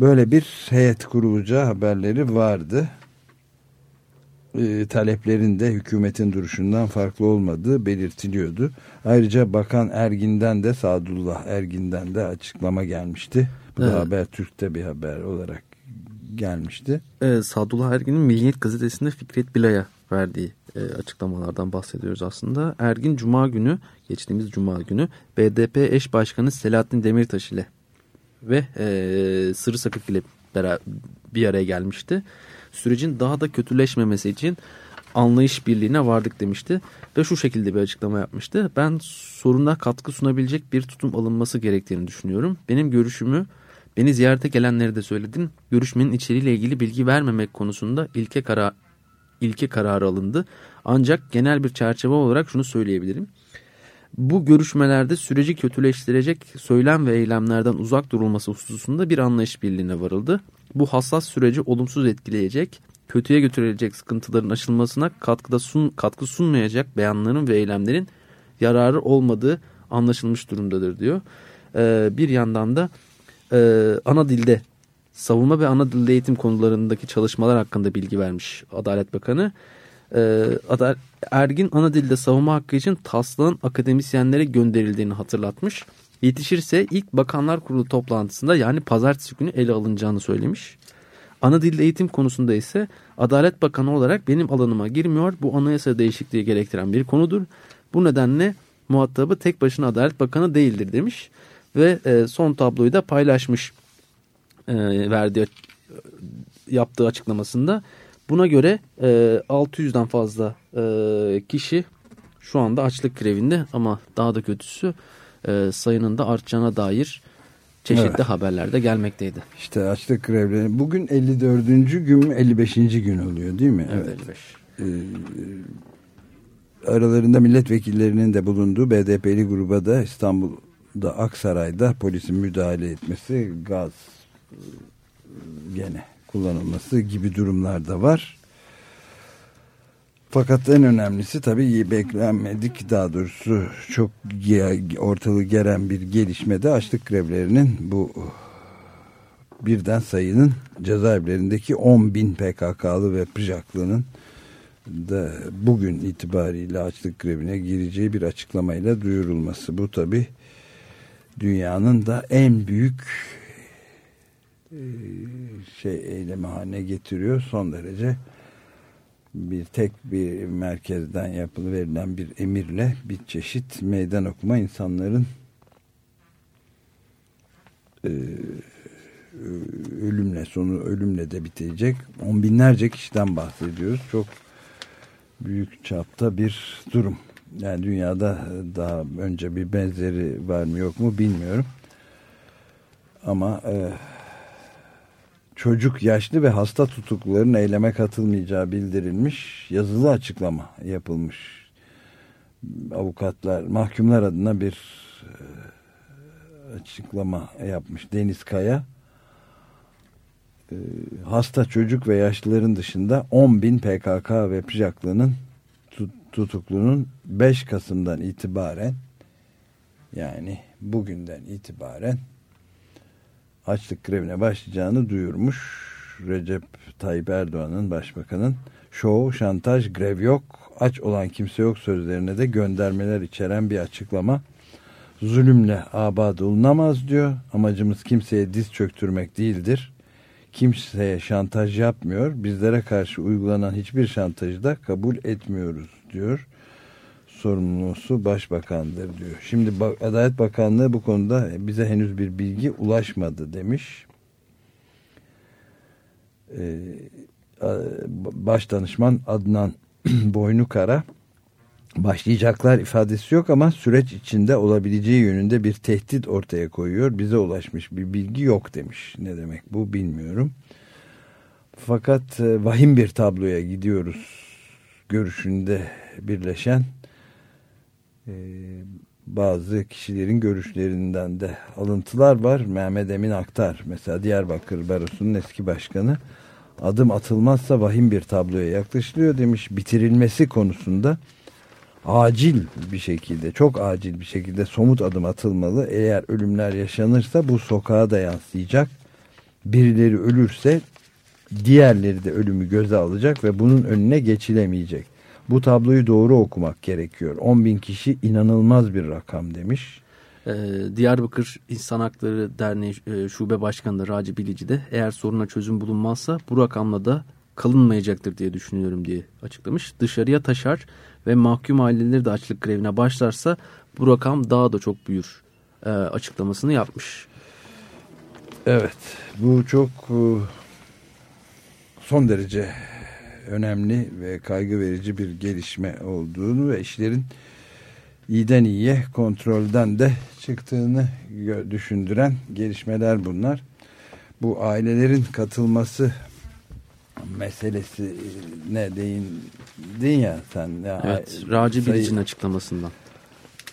Speaker 4: Böyle bir heyet kurulacağı haberleri vardı. E, taleplerin de hükümetin duruşundan farklı olmadığı belirtiliyordu. Ayrıca Bakan Ergin'den de Sadullah Ergin'den de açıklama gelmişti. Bu evet. da haber Türk'te bir haber olarak gelmişti.
Speaker 3: Evet, Sadullah Ergin'in Milliyet Gazetesi'nde Fikret Bilay'a verdiği e, açıklamalardan bahsediyoruz aslında. Ergin Cuma günü, geçtiğimiz Cuma günü BDP eş başkanı Selahattin Demirtaş ile ve e, Sırrı Sakık ile bir araya gelmişti. Sürecin daha da kötüleşmemesi için anlayış birliğine vardık demişti ve şu şekilde bir açıklama yapmıştı. Ben soruna katkı sunabilecek bir tutum alınması gerektiğini düşünüyorum. Benim görüşümü Beni ziyarete gelenleri de söyledim. Görüşmenin içeriğiyle ilgili bilgi vermemek konusunda ilke, kara, ilke kararı alındı. Ancak genel bir çerçeve olarak şunu söyleyebilirim. Bu görüşmelerde süreci kötüleştirecek söylem ve eylemlerden uzak durulması hususunda bir anlayış birliğine varıldı. Bu hassas süreci olumsuz etkileyecek, kötüye götürecek sıkıntıların aşılmasına katkıda sun, katkı sunmayacak beyanların ve eylemlerin yararı olmadığı anlaşılmış durumdadır diyor. Ee, bir yandan da e, ana dilde savunma ve ana dilde eğitim konularındaki çalışmalar hakkında bilgi vermiş Adalet Bakanı. E, Adal Ergin ana dilde savunma hakkı için taslağın akademisyenlere gönderildiğini hatırlatmış. Yetişirse ilk Bakanlar Kurulu toplantısında yani pazartesi günü ele alınacağını söylemiş. Ana dilde eğitim konusunda ise Adalet Bakanı olarak benim alanıma girmiyor. Bu anayasa değişikliği gerektiren bir konudur. Bu nedenle muhatabı tek başına Adalet Bakanı değildir demiş ve e, son tabloyu da paylaşmış e, verdiği yaptığı açıklamasında. Buna göre e, 600'den fazla e, kişi şu anda açlık grevinde ama daha da kötüsü e, sayının da artacağına dair çeşitli evet. haberler de gelmekteydi.
Speaker 4: İşte açlık grevleri bugün 54. gün mü 55. gün oluyor değil mi?
Speaker 3: Evet, evet. 55. Ee,
Speaker 4: aralarında milletvekillerinin de bulunduğu BDP'li gruba da İstanbul'da Aksaray'da polisin müdahale etmesi gaz e, gene kullanılması gibi durumlar da var. Fakat en önemlisi tabii beklenmedik daha doğrusu çok ortalığı gelen bir gelişmede açlık grevlerinin bu birden sayının cezaevlerindeki 10 bin PKK'lı ve PJAK'lının da bugün itibariyle açlık grevine gireceği bir açıklamayla duyurulması. Bu tabi dünyanın da en büyük e, şey eylemi getiriyor. Son derece bir tek bir merkezden yapılı verilen bir emirle bir çeşit meydan okuma insanların e, ölümle sonu ölümle de bitecek. On binlerce kişiden bahsediyoruz. Çok büyük çapta bir durum. Yani dünyada daha önce bir benzeri var mı yok mu bilmiyorum. Ama e, çocuk, yaşlı ve hasta tutukluların eyleme katılmayacağı bildirilmiş. Yazılı açıklama yapılmış. Avukatlar, mahkumlar adına bir e, açıklama yapmış Deniz Kaya. E, hasta çocuk ve yaşlıların dışında 10 bin PKK ve PJAK'lının tutuklunun 5 Kasım'dan itibaren yani bugünden itibaren açlık grevine başlayacağını duyurmuş. Recep Tayyip Erdoğan'ın başbakanın şov, şantaj, grev yok, aç olan kimse yok sözlerine de göndermeler içeren bir açıklama. Zulümle abad olunamaz diyor. Amacımız kimseye diz çöktürmek değildir. Kimseye şantaj yapmıyor. Bizlere karşı uygulanan hiçbir şantajı da kabul etmiyoruz diyor sorumlusu başbakandır diyor. Şimdi Adalet Bakanlığı bu konuda bize henüz bir bilgi ulaşmadı demiş. Ee, Başdanışman Adnan Boynukara başlayacaklar ifadesi yok ama süreç içinde olabileceği yönünde bir tehdit ortaya koyuyor. Bize ulaşmış bir bilgi yok demiş. Ne demek bu bilmiyorum. Fakat e, vahim bir tabloya gidiyoruz görüşünde birleşen e, bazı kişilerin görüşlerinden de alıntılar var. Mehmet Emin Aktar mesela Diyarbakır Barosu'nun eski başkanı adım atılmazsa vahim bir tabloya yaklaşılıyor demiş. Bitirilmesi konusunda acil bir şekilde çok acil bir şekilde somut adım atılmalı. Eğer ölümler yaşanırsa bu sokağa da yansıyacak. Birileri ölürse diğerleri de ölümü göze alacak ve bunun önüne geçilemeyecek. Bu tabloyu doğru okumak gerekiyor. 10 bin kişi inanılmaz bir rakam demiş.
Speaker 3: Ee, Diyarbakır İnsan Hakları Derneği e, Şube Başkanı da Raci Bilici de eğer soruna çözüm bulunmazsa bu rakamla da kalınmayacaktır diye düşünüyorum diye açıklamış. Dışarıya taşar ve mahkum aileleri de açlık grevine başlarsa bu rakam daha da çok büyür e, açıklamasını yapmış.
Speaker 4: Evet bu çok e, son derece önemli ve kaygı verici bir gelişme olduğunu ve işlerin iyiden iyiye kontrolden de çıktığını düşündüren gelişmeler bunlar. Bu ailelerin katılması meselesi ne deyin din ya sen. Ya,
Speaker 3: evet, Raci Bilic'in açıklamasından.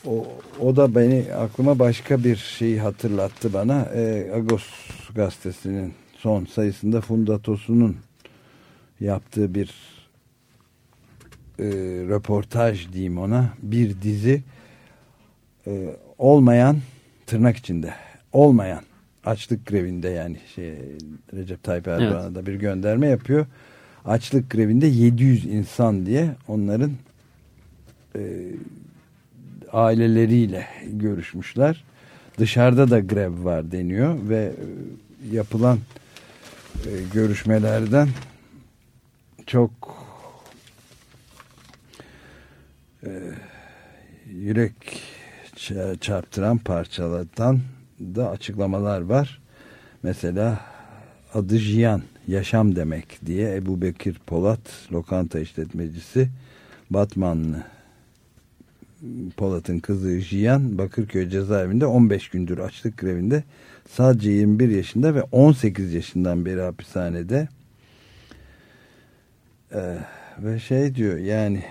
Speaker 4: O, o da beni aklıma başka bir şeyi hatırlattı bana. E, Agos gazetesinin son sayısında Funda Tosun'un yaptığı bir e, röportaj diyeyim ona bir dizi e, olmayan tırnak içinde olmayan açlık grevinde yani şey, Recep Tayyip Erdoğan'a evet. da bir gönderme yapıyor. Açlık grevinde 700 insan diye onların e, aileleriyle görüşmüşler. Dışarıda da grev var deniyor ve e, yapılan e, görüşmelerden çok e, yürek çarptıran parçalatan da açıklamalar var. Mesela adı Jiyan, yaşam demek diye Ebu Bekir Polat, lokanta işletmecisi, Batmanlı Polat'ın kızı Jiyan Bakırköy cezaevinde 15 gündür açlık grevinde sadece 21 yaşında ve 18 yaşından beri hapishanede ee, ve şey diyor yani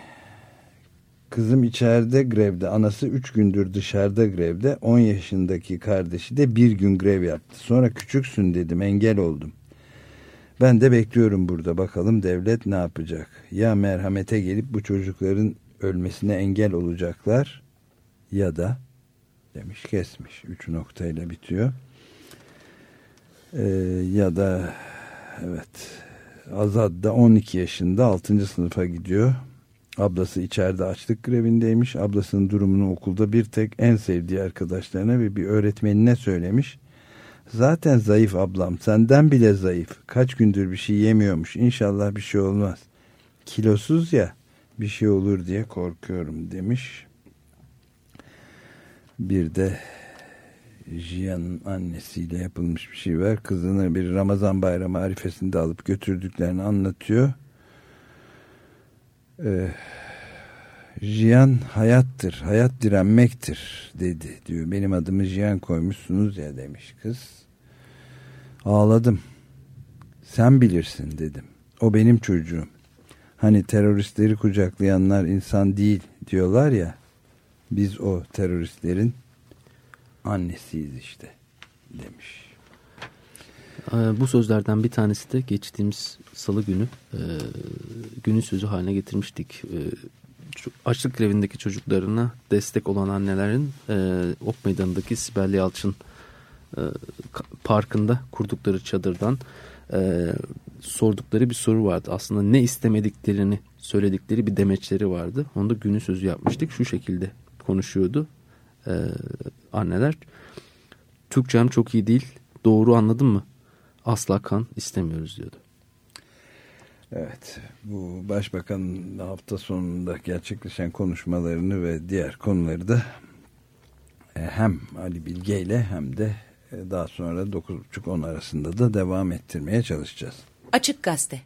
Speaker 4: kızım içeride grevde anası 3 gündür dışarıda grevde 10 yaşındaki kardeşi de bir gün grev yaptı. Sonra küçüksün dedim engel oldum. Ben de bekliyorum burada bakalım devlet ne yapacak? Ya merhamete gelip bu çocukların ölmesine engel olacaklar ya da demiş kesmiş. 3 noktayla bitiyor. Ee, ya da evet Azad da 12 yaşında 6. sınıfa gidiyor. Ablası içeride açlık grevindeymiş. Ablasının durumunu okulda bir tek en sevdiği arkadaşlarına ve bir öğretmenine söylemiş. Zaten zayıf ablam senden bile zayıf. Kaç gündür bir şey yemiyormuş. İnşallah bir şey olmaz. Kilosuz ya bir şey olur diye korkuyorum demiş. Bir de Jiyan'ın annesiyle yapılmış bir şey var. Kızını bir Ramazan bayramı arifesinde alıp götürdüklerini anlatıyor. Ee, Jiyan hayattır, hayat direnmektir dedi diyor. Benim adımı Jiyan koymuşsunuz ya demiş kız. Ağladım. Sen bilirsin dedim. O benim çocuğum. Hani teröristleri kucaklayanlar insan değil diyorlar ya. Biz o teröristlerin annesiyiz işte demiş.
Speaker 3: Ee, bu sözlerden bir tanesi de geçtiğimiz salı günü e, günün sözü haline getirmiştik. E, açlık grevindeki çocuklarına destek olan annelerin e, Ok Meydanı'ndaki Sibel Yalçın e, parkında kurdukları çadırdan e, sordukları bir soru vardı. Aslında ne istemediklerini söyledikleri bir demeçleri vardı. Onu da günün sözü yapmıştık. Şu şekilde konuşuyordu e, anneler. Türkçem çok iyi değil. Doğru anladın mı? Asla kan istemiyoruz diyordu.
Speaker 4: Evet, bu başbakan hafta sonunda gerçekleşen konuşmalarını ve diğer konuları da e, hem Ali Bilge ile hem de e, daha sonra 9.30-10 arasında da devam ettirmeye çalışacağız.
Speaker 5: Açık Gazete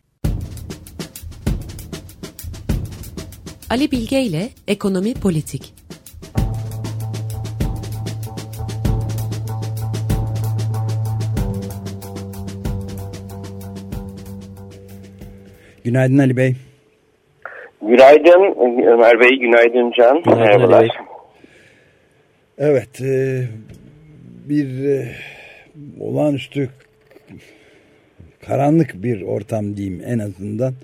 Speaker 5: Ali Bilge ile Ekonomi Politik
Speaker 4: Günaydın Ali Bey.
Speaker 6: Günaydın Ömer Bey, günaydın Can.
Speaker 3: Günaydın
Speaker 6: Merhabalar.
Speaker 3: Bey.
Speaker 4: Evet, e, bir e, olağanüstü karanlık bir ortam diyeyim en azından.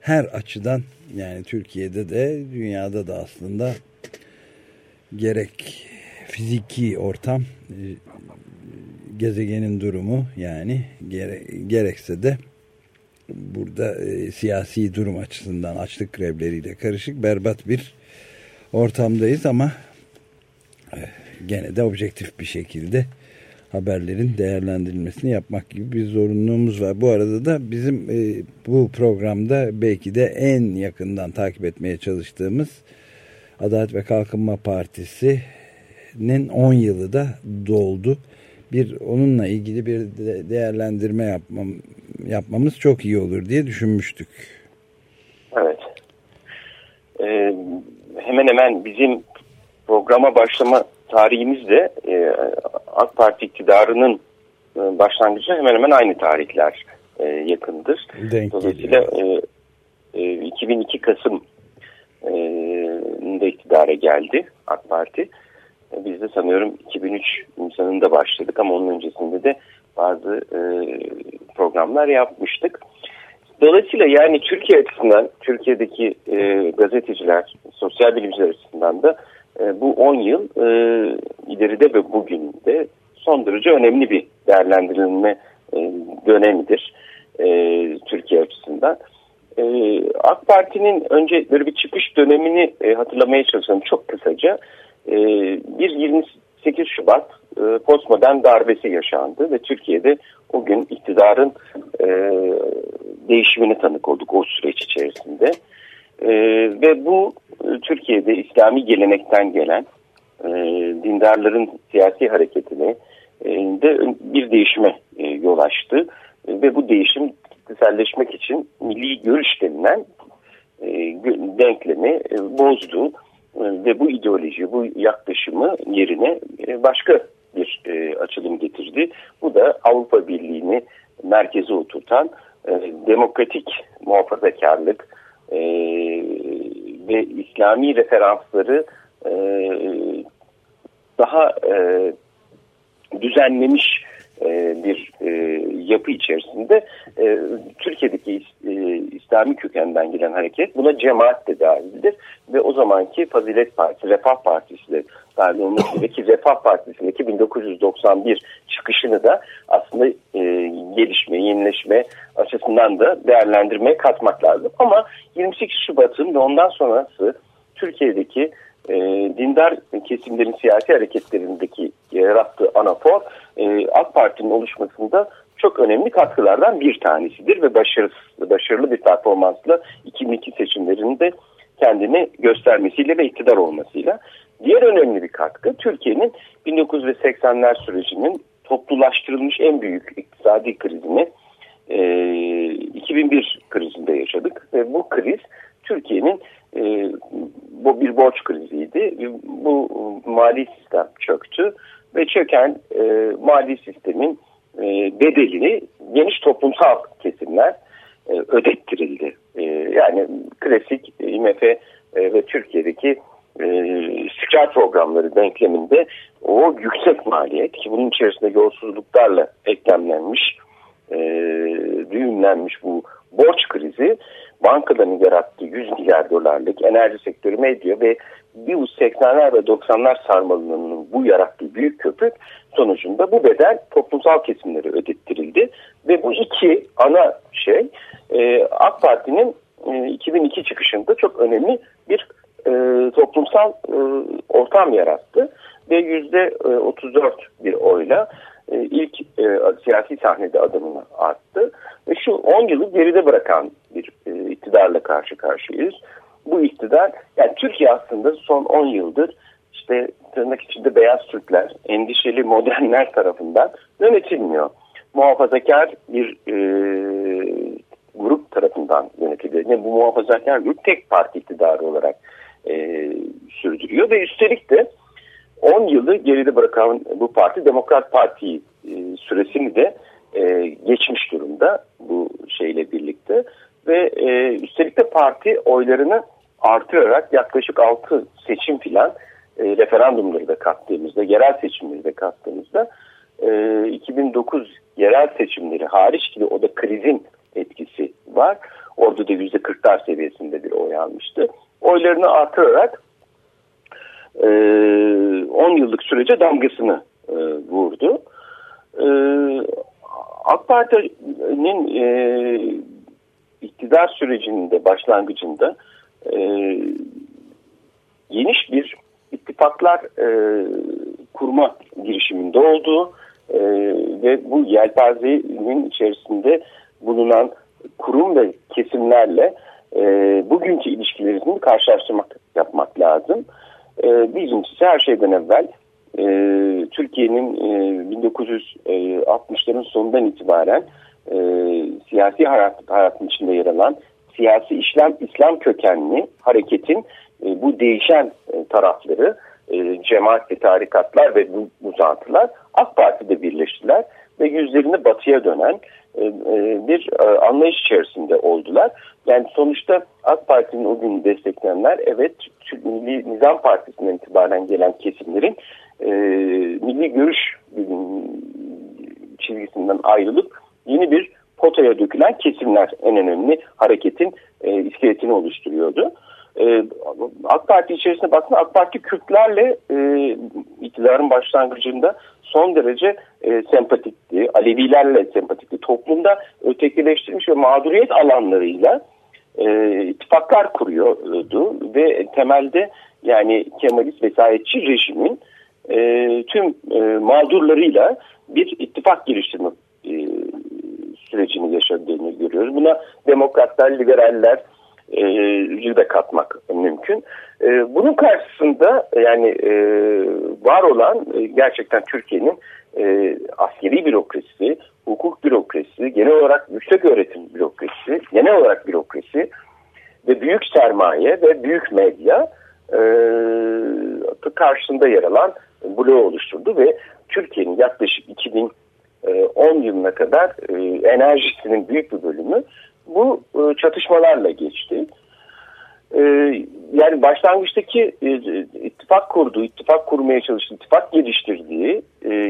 Speaker 4: Her açıdan yani Türkiye'de de dünyada da aslında gerek fiziki ortam, e, gezegenin durumu yani gere, gerekse de burada e, siyasi durum açısından açlık grevleriyle karışık berbat bir ortamdayız ama e, gene de objektif bir şekilde haberlerin değerlendirilmesini yapmak gibi bir zorunluluğumuz var. Bu arada da bizim e, bu programda belki de en yakından takip etmeye çalıştığımız Adalet ve Kalkınma Partisi'nin 10 yılı da doldu. Bir onunla ilgili bir de değerlendirme yapmam, yapmamız çok iyi olur diye düşünmüştük.
Speaker 6: Evet. Ee, hemen hemen bizim programa başlama tarihimiz de e, AK Parti iktidarının e, başlangıcı hemen hemen aynı tarihler e, yakındır.
Speaker 4: Denk
Speaker 6: Dolayısıyla
Speaker 4: geliyor.
Speaker 6: e, e, 2002 Kasım e, iktidara geldi AK Parti. E, Biz de sanıyorum 2003 Nisan'ında başladık ama onun öncesinde de bazı e, programlar yapmıştık. Dolayısıyla yani Türkiye açısından, Türkiye'deki e, gazeteciler, sosyal bilimciler açısından da e, bu 10 yıl e, ileride ve bugün de son derece önemli bir değerlendirilme e, dönemidir e, Türkiye açısından. E, AK Parti'nin önce böyle bir çıkış dönemini e, hatırlamaya çalışalım çok kısaca. Bir 28 Şubat e, postmodern darbesi yaşandı ve Türkiye'de o gün iktidarın e, değişimine tanık olduk o süreç içerisinde. E, ve bu e, Türkiye'de İslami gelenekten gelen e, dindarların siyasi hareketine e, de bir değişime e, yol açtı. E, ve bu değişim kişiselleşmek için milli görüş denilen e, denklemi e, bozdu. Ve bu ideoloji, bu yaklaşımı yerine başka bir açılım getirdi. Bu da Avrupa Birliği'ni merkeze oturtan demokratik muhafazakarlık ve İslami referansları daha düzenlemiş e, bir e, yapı içerisinde e, Türkiye'deki İslami kökenden gelen hareket buna cemaat de dahildir ve o zamanki Fazilet Partisi, Refah Partisi de dahil olmak üzere ki Refah Partisi'ndeki 1991 çıkışını da aslında gelişme, yenileşme açısından da değerlendirmeye katmak lazım. Ama 28 Şubat'ın ve ondan sonrası Türkiye'deki dindar kesimlerin siyasi hareketlerindeki yarattığı anafor e, AK Parti'nin oluşmasında çok önemli katkılardan bir tanesidir ve başarılı, başarılı bir performansla 2002 seçimlerinde kendini göstermesiyle ve iktidar olmasıyla. Diğer önemli bir katkı Türkiye'nin 1980'ler sürecinin toplulaştırılmış en büyük iktisadi krizini e, 2001 krizinde yaşadık ve bu kriz Türkiye'nin e, bu bir borç kriziydi. Bu mali sistem çöktü ve çöken e, mali sistemin e, bedelini geniş toplumsal kesimler e, ödettirildi. E, yani klasik IMF e, ve Türkiye'deki e, istikrar programları denkleminde o yüksek maliyet ki bunun içerisinde yolsuzluklarla eklemlenmiş, e, düğümlenmiş bu borç krizi bankaların yarattığı 100 milyar dolarlık enerji sektörü medya ve bir 80'ler ve 90'lar sarmalının bu yarattığı büyük köpük sonucunda bu bedel toplumsal kesimlere ödettirildi. Ve bu iki ana şey e, AK Parti'nin e, 2002 çıkışında çok önemli bir e, toplumsal e, ortam yarattı. Ve yüzde 34 e, bir oyla e, ilk e, siyasi sahnede adımını attı. Ve şu 10 yılı geride bırakan bir e, iktidarla karşı karşıyayız. Bu iktidar, yani Türkiye aslında son 10 yıldır işte tırnak içinde beyaz Türkler, endişeli modernler tarafından yönetilmiyor. Muhafazakar bir e, grup tarafından yönetiliyor. Yani bu muhafazakar grup tek parti iktidarı olarak e, sürdürüyor ve üstelik de 10 yılı geride bırakan bu parti Demokrat Parti e, süresini de e, geçmiş durumda bu şeyle birlikte ve e, üstelik de parti oylarını artırarak yaklaşık 6 seçim filan e, referandumları da kattığımızda, yerel seçimleri de kattığımızda e, 2009 yerel seçimleri hariç ki o da krizin etkisi var. Orada da %40'lar seviyesinde bir oy almıştı. Oylarını artırarak e, 10 yıllık sürece damgasını e, vurdu. E, AK Parti'nin e, iktidar sürecinin de başlangıcında e, geniş bir ittifaklar e, kurma girişiminde olduğu e, ve bu yelpazenin içerisinde bulunan kurum ve kesimlerle e, bugünkü ilişkilerini karşılaştırmak yapmak lazım. E, birincisi her şeyden evvel e, Türkiye'nin e, 1960'ların sonundan itibaren e, siyasi hayat, hayatın içinde yer alan siyasi İslam, İslam kökenli hareketin e, bu değişen e, tarafları e, cemaat tarikatlar ve bu uzantılar AK Parti'de birleştiler ve yüzlerini batıya dönen e, e, bir e, anlayış içerisinde oldular. Yani sonuçta AK Parti'nin o gün destekleyenler evet Milli Nizam Partisi'nden itibaren gelen kesimlerin e, milli görüş çizgisinden ayrılıp yeni bir potaya dökülen kesimler en önemli hareketin e, iskeletini oluşturuyordu. E, AK Parti içerisinde baktığında AK Parti Kürtlerle e, iktidarın başlangıcında son derece e, sempatikti. Alevilerle sempatikti. Toplumda ötekileştirilmiş ve mağduriyet alanlarıyla e, ittifaklar kuruyordu ve temelde yani Kemalist vesayetçi rejimin e, tüm e, mağdurlarıyla bir ittifak geliştirme sürecini yaşadığını görüyoruz. Buna demokratlar, liberaller e, de katmak mümkün. E, bunun karşısında yani e, var olan e, gerçekten Türkiye'nin e, askeri bürokrasi, hukuk bürokrasi, genel olarak yüksek öğretim bürokrasi, genel olarak bürokrasi ve büyük sermaye ve büyük medya e, karşısında yer alan bloğu oluşturdu ve Türkiye'nin yaklaşık 2010 yılına kadar enerjisinin büyük bir bölümü bu çatışmalarla geçti. Yani başlangıçtaki ittifak kurduğu, ittifak kurmaya çalıştığı, ittifak geliştirdiği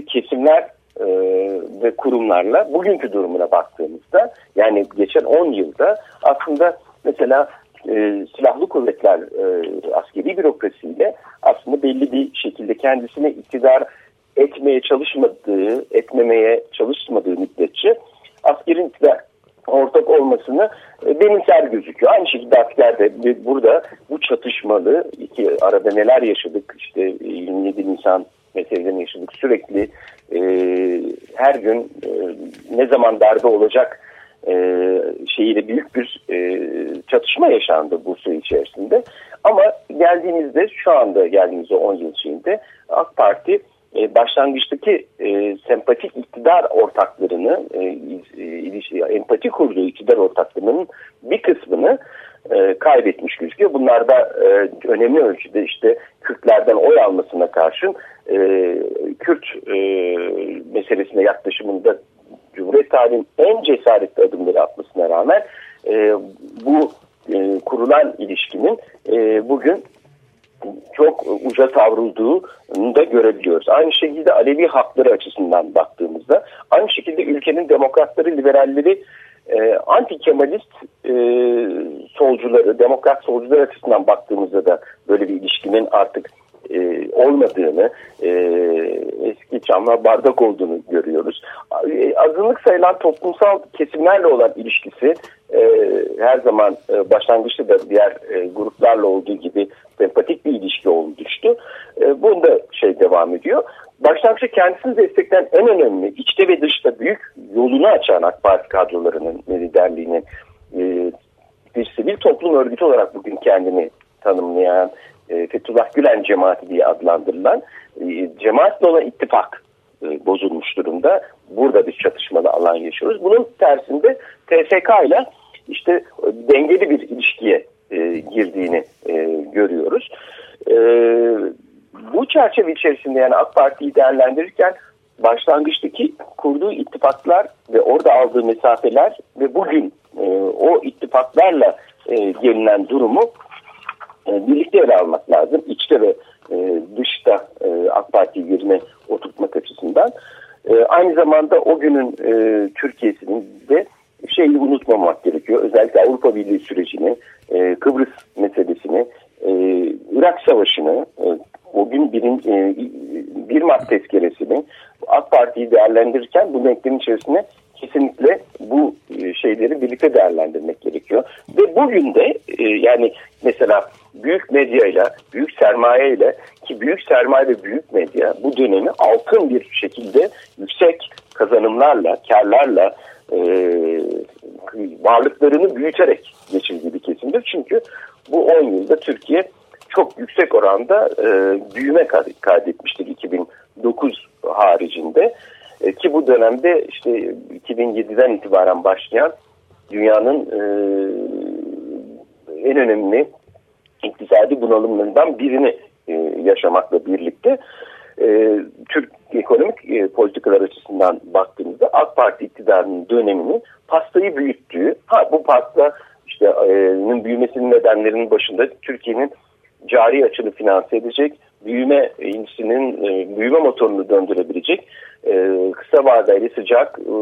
Speaker 6: kesimler ve kurumlarla bugünkü durumuna baktığımızda yani geçen 10 yılda aslında mesela e, silahlı kuvvetler e, askeri bürokrasiyle aslında belli bir şekilde kendisine iktidar etmeye çalışmadığı, etmemeye çalışmadığı müddetçe askerin iktidar ortak olmasını e, benimser gözüküyor. Aynı şekilde asker de burada bu çatışmalı iki arada neler yaşadık işte 27 Nisan meselelerini yaşadık sürekli e, her gün e, ne zaman darbe olacak e, şeyiyle büyük bir e, çatışma yaşandı bu süre içerisinde. Ama geldiğimizde şu anda geldiğimizde 10 yıl içinde AK Parti e, başlangıçtaki e, sempatik iktidar ortaklarını, e, ilişki, empati kurduğu iktidar ortaklarının bir kısmını e, kaybetmiş gözüküyor. Bunlar da e, önemli ölçüde işte Kürtlerden oy almasına karşın e, Kürt e, meselesine yaklaşımında Cumhuriyet tarihinin en cesaretli adımları atmasına rağmen e, bu e, kurulan ilişkinin e, bugün çok uca savrulduğunu da görebiliyoruz. Aynı şekilde Alevi hakları açısından baktığımızda aynı şekilde ülkenin demokratları, liberalleri e, anti Kemalist e, solcuları, demokrat solcular açısından baktığımızda da böyle bir ilişkinin artık e, olmadığını, e, eski çamlar bardak olduğunu görüyoruz. E, azınlık sayılan toplumsal kesimlerle olan ilişkisi e, her zaman e, başlangıçta da diğer e, gruplarla olduğu gibi sempatik bir ilişki olmuştu. E, bunda şey devam ediyor. Başlangıçta kendisini destekleyen en önemli içte ve dışta büyük yolunu açan AK Parti kadrolarının liderliğinin e, bir sivil toplum örgütü olarak bugün kendini tanımlayan e, Fethullah Gülen cemaati diye adlandırılan e, cemaatle olan ittifak e, bozulmuş durumda. Burada bir çatışmalı alan yaşıyoruz. Bunun tersinde TSK ile işte dengeli bir ilişkiye e, girdiğini e, görüyoruz. Bu çerçeve içerisinde yani AK Parti'yi değerlendirirken başlangıçtaki kurduğu ittifaklar ve orada aldığı mesafeler ve bugün o ittifaklarla gelinen durumu e, birlikte ele almak lazım. İçte ve e, dışta e, AK Parti yerine oturtmak açısından. E, aynı zamanda o günün Türkiye'sinin de şeyi unutmamak gerekiyor. Özellikle Avrupa Birliği sürecini, Kıbrıs meselesini, Irak Savaşı'nı, o gün birin, e, 1 Mart tezkeresini AK Parti'yi değerlendirirken bu denklemin içerisine kesinlikle bu e, şeyleri birlikte değerlendirmek gerekiyor. Ve bugün de e, yani mesela büyük medyayla, büyük sermayeyle ki büyük sermaye ve büyük medya bu dönemi altın bir şekilde yüksek kazanımlarla, karlarla e, varlıklarını büyüterek geçirdiği bir kesimdir. Çünkü bu 10 yılda Türkiye çok yüksek oranda büyüme kaydetmiştir 2009 haricinde. E, ki bu dönemde işte 2007'den itibaren başlayan dünyanın e, en önemli iktisadi bunalımlarından birini e, yaşamakla birlikte Türk ekonomik politikalar açısından baktığımızda AK Parti iktidarının dönemini pastayı büyüttüğü, ha bu pasta işte büyümesinin nedenlerinin başında Türkiye'nin cari açını finanse edecek, büyüme indisinin büyüme motorunu döndürebilecek e, kısa vadeli sıcak, e,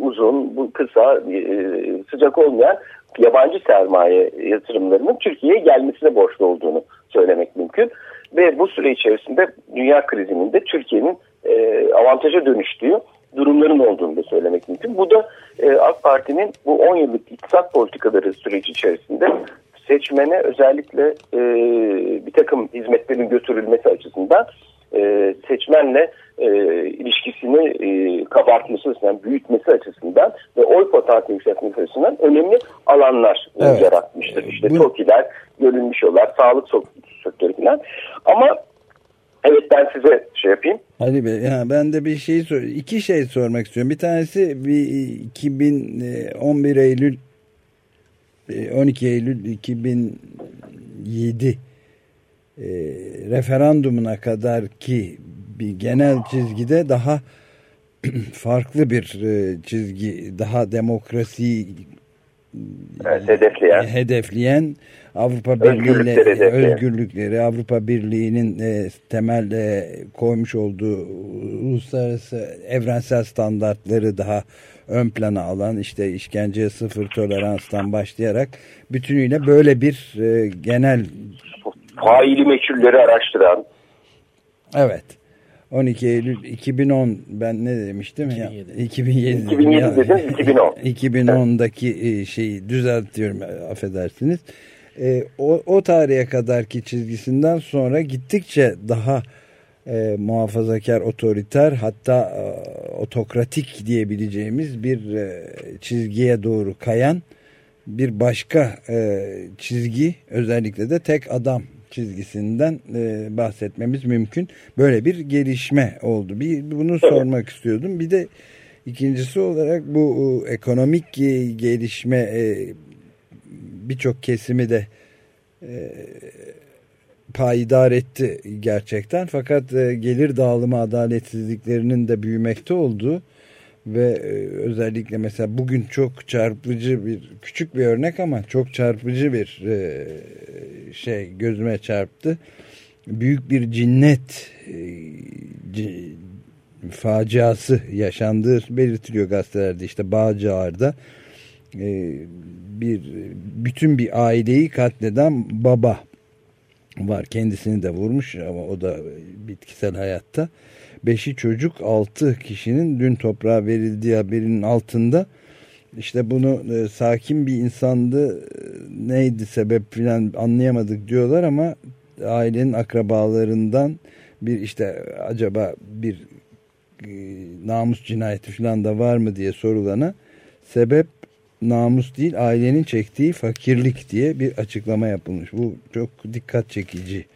Speaker 6: uzun, bu kısa e, sıcak olmayan yabancı sermaye yatırımlarının Türkiye'ye gelmesine borçlu olduğunu söylemek mümkün. Ve bu süre içerisinde dünya krizinin de Türkiye'nin e, avantaja dönüştüğü durumların olduğunu da söylemek mümkün. Bu da e, AK Parti'nin bu 10 yıllık iktisat politikaları süreci içerisinde seçmene özellikle bir takım hizmetlerin götürülmesi açısından e, seçmenle e, ilişkisini e, kabartması açısından, büyütmesi açısından ve oy potansiyeli yükseltmesi açısından önemli alanlar e, evet. yaratmıştır. İşte Bu... TOKİ'ler, görülmüş yollar, sağlık sektörü falan. Ama Evet ben size şey yapayım.
Speaker 4: Ali Bey ya ben de bir şey sor iki şey sormak istiyorum. Bir tanesi bir 2011 Eylül 12 Eylül 2007 e, referandumuna kadar ki bir genel çizgide daha farklı bir e, çizgi, daha demokrasi
Speaker 6: evet, hedefleyen.
Speaker 4: hedefleyen Avrupa Birliği özgürlükleri, Avrupa Birliği'nin e, temel e, koymuş olduğu uluslararası evrensel standartları daha ön plana alan işte işkenceye sıfır toleranstan başlayarak bütünüyle böyle bir e, genel
Speaker 6: faili meçhulleri araştıran.
Speaker 4: Evet. 12 Eylül 2010 ben ne demiştim?
Speaker 6: 2007.
Speaker 4: ya. 2007
Speaker 6: 2007 dedin 2010
Speaker 4: 2010'daki şeyi düzeltiyorum affedersiniz. E, o, o tarihe kadarki çizgisinden sonra gittikçe daha e, muhafazakar, otoriter hatta e, otokratik diyebileceğimiz bir e, çizgiye doğru kayan bir başka e, çizgi özellikle de tek adam çizgisinden e, bahsetmemiz mümkün. Böyle bir gelişme oldu. Bir bunu sormak istiyordum. Bir de ikincisi olarak bu e, ekonomik gelişme e, birçok kesimi de e, payidar etti gerçekten. Fakat e, gelir dağılımı adaletsizliklerinin de büyümekte olduğu ve e, özellikle mesela bugün çok çarpıcı bir küçük bir örnek ama çok çarpıcı bir e, şey gözüme çarptı. Büyük bir cinnet e, faciası yaşandığı belirtiliyor gazetelerde işte Bağcılar'da bir bütün bir aileyi katleden baba var. Kendisini de vurmuş ama o da bitkisel hayatta. Beşi çocuk altı kişinin dün toprağa verildiği haberinin altında işte bunu e, sakin bir insandı neydi sebep filan anlayamadık diyorlar ama ailenin akrabalarından bir işte acaba bir e, namus cinayeti filan da var mı diye sorulana sebep namus değil ailenin çektiği fakirlik diye bir açıklama yapılmış. Bu çok dikkat çekici.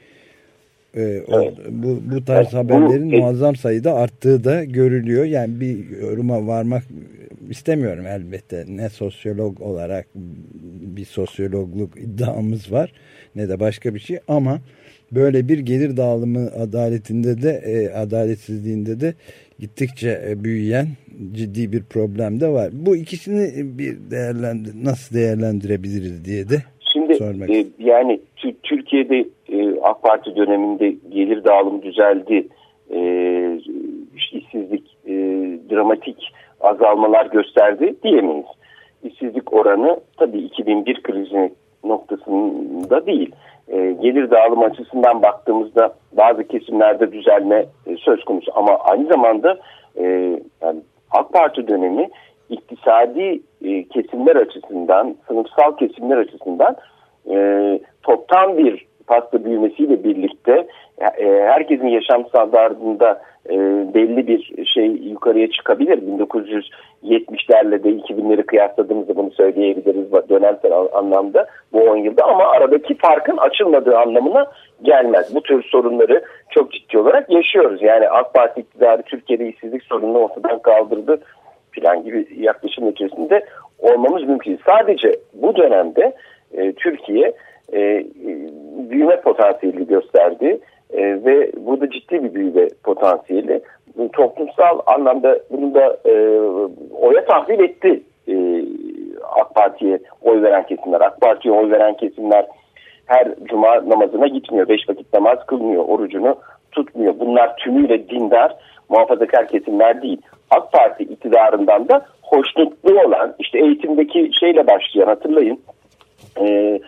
Speaker 4: Ee, evet. o, bu, bu tarz evet, haberlerin bu, muazzam sayıda arttığı da görülüyor. Yani bir yoruma varmak istemiyorum elbette. Ne sosyolog olarak bir sosyologluk iddiamız var ne de başka bir şey ama böyle bir gelir dağılımı adaletinde de e, adaletsizliğinde de gittikçe e, büyüyen ciddi bir problem de var. Bu ikisini bir değerlendir nasıl değerlendirebiliriz diye de
Speaker 6: Şimdi sormak e, yani Türkiye'de e, AK Parti döneminde gelir dağılımı düzeldi. E, işsizlik e, dramatik azalmalar gösterdi diyemeyiz. İşsizlik oranı tabii 2001 krizi noktasında değil. E, gelir dağılım açısından baktığımızda bazı kesimlerde düzelme söz konusu ama aynı zamanda AK Parti dönemi iktisadi kesimler açısından, sınıfsal kesimler açısından toptan bir pasta büyümesiyle birlikte e, herkesin yaşam standartında e, belli bir şey yukarıya çıkabilir. 1970'lerle de 2000'leri kıyasladığımızda bunu söyleyebiliriz dönemsel anlamda bu 10 yılda ama aradaki farkın açılmadığı anlamına gelmez. Bu tür sorunları çok ciddi olarak yaşıyoruz. Yani AK Parti iktidarı Türkiye'de işsizlik sorununu ortadan kaldırdı plan gibi yaklaşım içerisinde olmamız mümkün. Sadece bu dönemde e, Türkiye e, büyüme potansiyeli gösterdi e, ve burada ciddi bir büyüme potansiyeli. Toplumsal anlamda bunu da e, oya tahvil etti e, AK Parti'ye oy veren kesimler. AK Parti'ye oy veren kesimler her cuma namazına gitmiyor. Beş vakit namaz kılmıyor. Orucunu tutmuyor. Bunlar tümüyle dindar, muhafazakar kesimler değil. AK Parti iktidarından da hoşnutlu olan işte eğitimdeki şeyle başlayan hatırlayın e,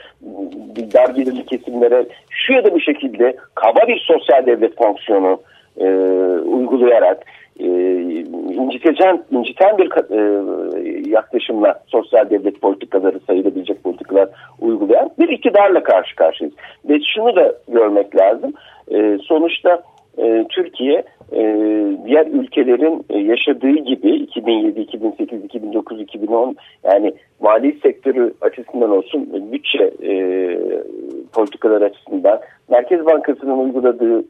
Speaker 6: dar gelirli kesimlere şu ya da bu şekilde kaba bir sosyal devlet fonksiyonu e, uygulayarak e, incitecen, inciten bir e, yaklaşımla sosyal devlet politikaları sayılabilecek politikalar uygulayan bir iktidarla karşı karşıyayız. Ve şunu da görmek lazım. E, sonuçta e, Türkiye e, diğer ülkelerin e, yaşadığı gibi 2007, 2008, 2009, 2010 yani mali sektörü açısından olsun bütçe e, politikalar açısından Merkez Bankası'nın uyguladığı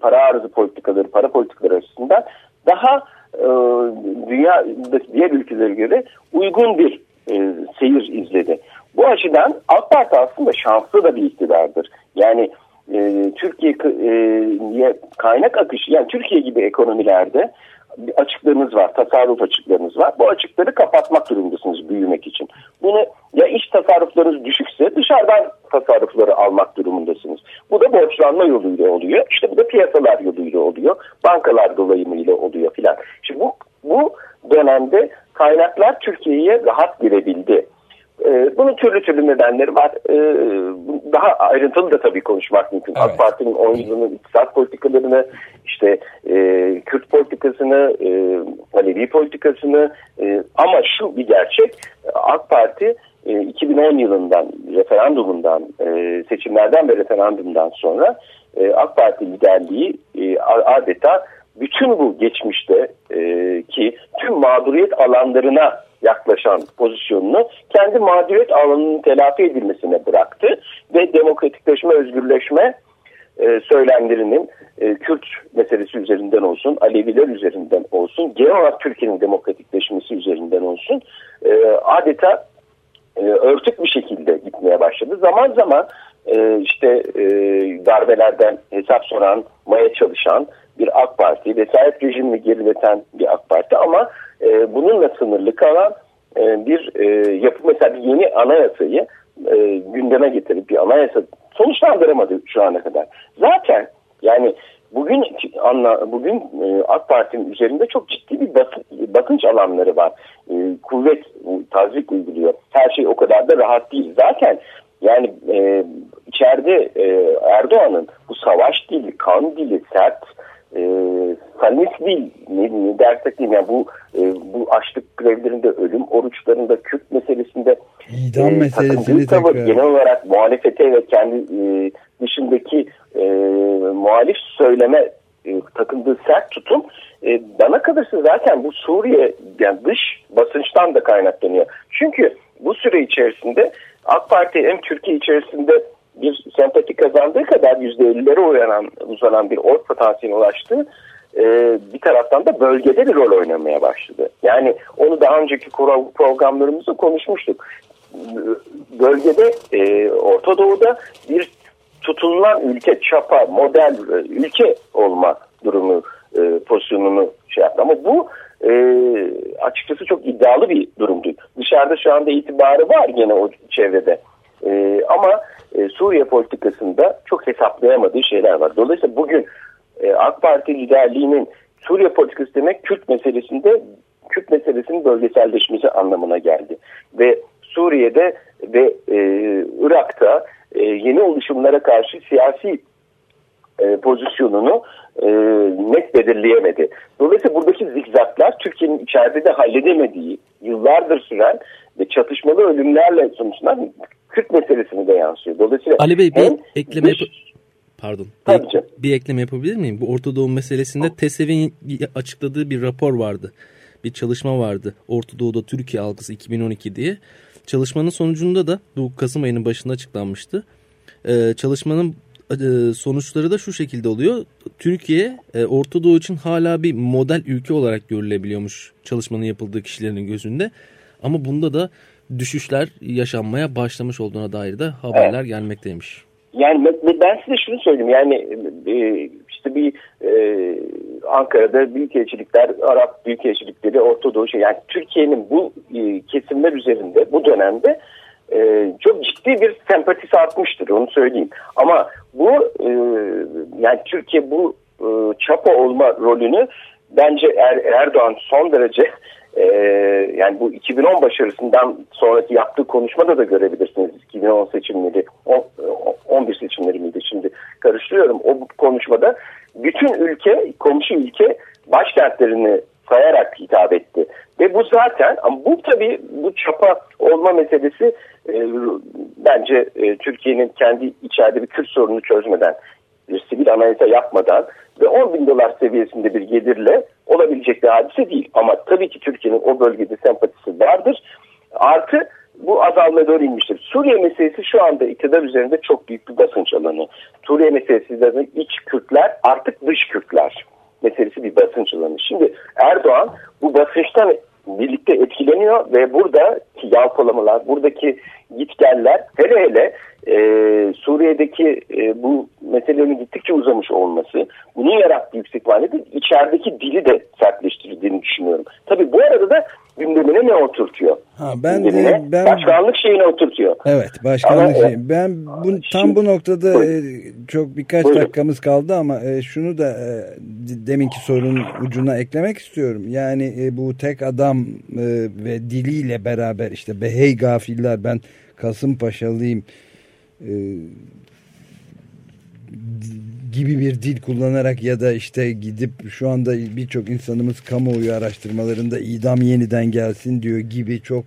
Speaker 6: para arzı politikaları, para politikaları açısından daha dünya diğer ülkelere göre uygun bir seyir izledi. Bu açıdan AK Parti aslında şanslı da bir iktidardır. Yani e, Türkiye e, kaynak akışı yani Türkiye gibi ekonomilerde açıklarınız var, tasarruf açıklarınız var. Bu açıkları kapatmak durumundasınız büyümek için. Bunu ya iş tasarruflarınız düşükse dışarıdan tasarrufları almak durumundasınız. Bu da borçlanma yoluyla oluyor. İşte bu da piyasalar yoluyla oluyor. Bankalar dolayımıyla oluyor filan. Şimdi bu, bu dönemde kaynaklar Türkiye'ye rahat girebildi. Ee, bunun türlü türlü nedenleri var. Ee, daha ayrıntılı da tabii konuşmak mümkün. Evet. AK Parti'nin 10 yılının iktisat politikalarını, işte e, Kürt politikasını, e, Alevi politikasını e, ama şu bir gerçek AK Parti 2010 yılından referandumundan seçimlerden ve referandumdan sonra AK Parti liderliği adeta bütün bu geçmişte ki tüm mağduriyet alanlarına yaklaşan pozisyonunu kendi mağduriyet alanının telafi edilmesine bıraktı ve demokratikleşme, özgürleşme e, söylemlerinin e, Kürt meselesi üzerinden olsun, Aleviler üzerinden olsun, genel olarak Türkiye'nin demokratikleşmesi üzerinden olsun e, adeta e, örtük bir şekilde gitmeye başladı. Zaman zaman e, işte e, darbelerden hesap soran, maya çalışan bir AK Parti, vesayet rejimini gerileten bir AK Parti ama e, bununla sınırlı kalan e, bir e, yapı mesela bir yeni anayasayı e, gündeme getirip bir anayasa sonuçlandıramadı şu ana kadar. Zaten yani bugün anla, bugün e, AK Parti'nin üzerinde çok ciddi bir bakınç alanları var. E, kuvvet tazik uyguluyor. Her şey o kadar da rahat değil. Zaten yani e, içeride e, Erdoğan'ın bu savaş dili, kan dili, sert e, salis değil ne, ne dersek diyeyim yani bu e, bu açlık grevlerinde ölüm oruçlarında Kürt meselesinde
Speaker 4: İdam e, meselesini
Speaker 6: tavır, genel olarak muhalefete ve kendi e, dışındaki e, muhalif söyleme e, takındığı sert tutum e, bana kalırsa zaten bu Suriye yani dış basınçtan da kaynaklanıyor. Çünkü bu süre içerisinde AK Parti hem Türkiye içerisinde bir sempati kazandığı kadar %50'lere uyanan, uzanan bir oy potansiyeline ulaştı. Ee, bir taraftan da bölgede bir rol oynamaya başladı. Yani onu daha önceki programlarımızda konuşmuştuk. Bölgede e, Orta Doğu'da bir tutulan ülke, çapa, model e, ülke olma durumu e, pozisyonunu şey yaptı. Ama bu e, açıkçası çok iddialı bir durumdu. Dışarıda şu anda itibarı var gene o çevrede. E, ama e, Suriye politikasında çok hesaplayamadığı şeyler var. Dolayısıyla bugün e, AK Parti liderliğinin Suriye politikası demek Kürt meselesinde Kürt meselesinin bölgeselleşmesi anlamına geldi. Ve Suriye'de ve e, Irak'ta e, yeni oluşumlara karşı siyasi e, pozisyonunu e, net belirleyemedi. Dolayısıyla buradaki zikzaklar Türkiye'nin içeride de halledemediği yıllardır süren ve çatışmalı ölümlerle sonuçlanan Kürt meselesini de yansıyor. Dolayısıyla
Speaker 3: Ali Bey bir ekleme yap Pardon. Bir, bir ekleme yapabilir miyim? Bu Orta Doğu meselesinde oh. TESEV'in açıkladığı bir rapor vardı. Bir çalışma vardı. Orta Doğu'da Türkiye algısı 2012 diye. Çalışmanın sonucunda da bu Kasım ayının başında açıklanmıştı. Ee, çalışmanın e, sonuçları da şu şekilde oluyor. Türkiye e, Orta Doğu için hala bir model ülke olarak görülebiliyormuş çalışmanın yapıldığı kişilerin gözünde. Ama bunda da düşüşler yaşanmaya başlamış olduğuna dair de haberler evet. gelmekteymiş.
Speaker 6: Yani ben size şunu söyleyeyim yani e, işte bir e, Ankara'da büyükelçilikler, Arap büyükelçilikleri, Orta Doğu şey yani Türkiye'nin bu e, kesimler üzerinde bu dönemde çok ciddi bir sempatisi artmıştır onu söyleyeyim. Ama bu yani Türkiye bu çapa olma rolünü bence er, Erdoğan son derece e, yani bu 2010 başarısından sonraki yaptığı konuşmada da görebilirsiniz. 2010 seçimleri, 11 seçimleri miydi şimdi karıştırıyorum. O konuşmada bütün ülke, komşu ülke başkentlerini sayarak hitap etti. Ve bu zaten ama bu tabii bu çapa olma meselesi e, bence e, Türkiye'nin kendi içeride bir Kürt sorununu çözmeden bir sivil anayasa yapmadan ve 10 bin dolar seviyesinde bir gelirle olabilecek bir hadise değil. Ama tabii ki Türkiye'nin o bölgede sempatisi vardır. Artı bu azalmaya doğru inmiştir. Suriye meselesi şu anda iktidar üzerinde çok büyük bir basınç alanı. Suriye meselesi de iç Kürtler artık dış Kürtler meselesi bir basınç alanı. Şimdi Erdoğan bu basınçtan birlikte etkileniyor ve buradaki yalpalamalar, buradaki gitgeller hele hele e, Suriye'deki e, bu e, meselelerin gittikçe uzamış olması bunun yarattığı yüksek de içerideki dili de sertleştirdiğini düşünüyorum. Tabii bu arada da gündemine ne oturtuyor?
Speaker 4: Ha, ben de, ben
Speaker 6: başkanlık şeyine oturtuyor.
Speaker 4: Evet, başkanlık ama, şeyi. Ben bu, tam bu noktada buyurun. E, çok birkaç buyurun. dakikamız kaldı ama e, şunu da e, deminki sorunun ucuna eklemek istiyorum. Yani bu tek adam ve diliyle beraber işte behey gafiller ben Kasımpaşalıyım gibi bir dil kullanarak ya da işte gidip şu anda birçok insanımız kamuoyu araştırmalarında idam yeniden gelsin diyor gibi çok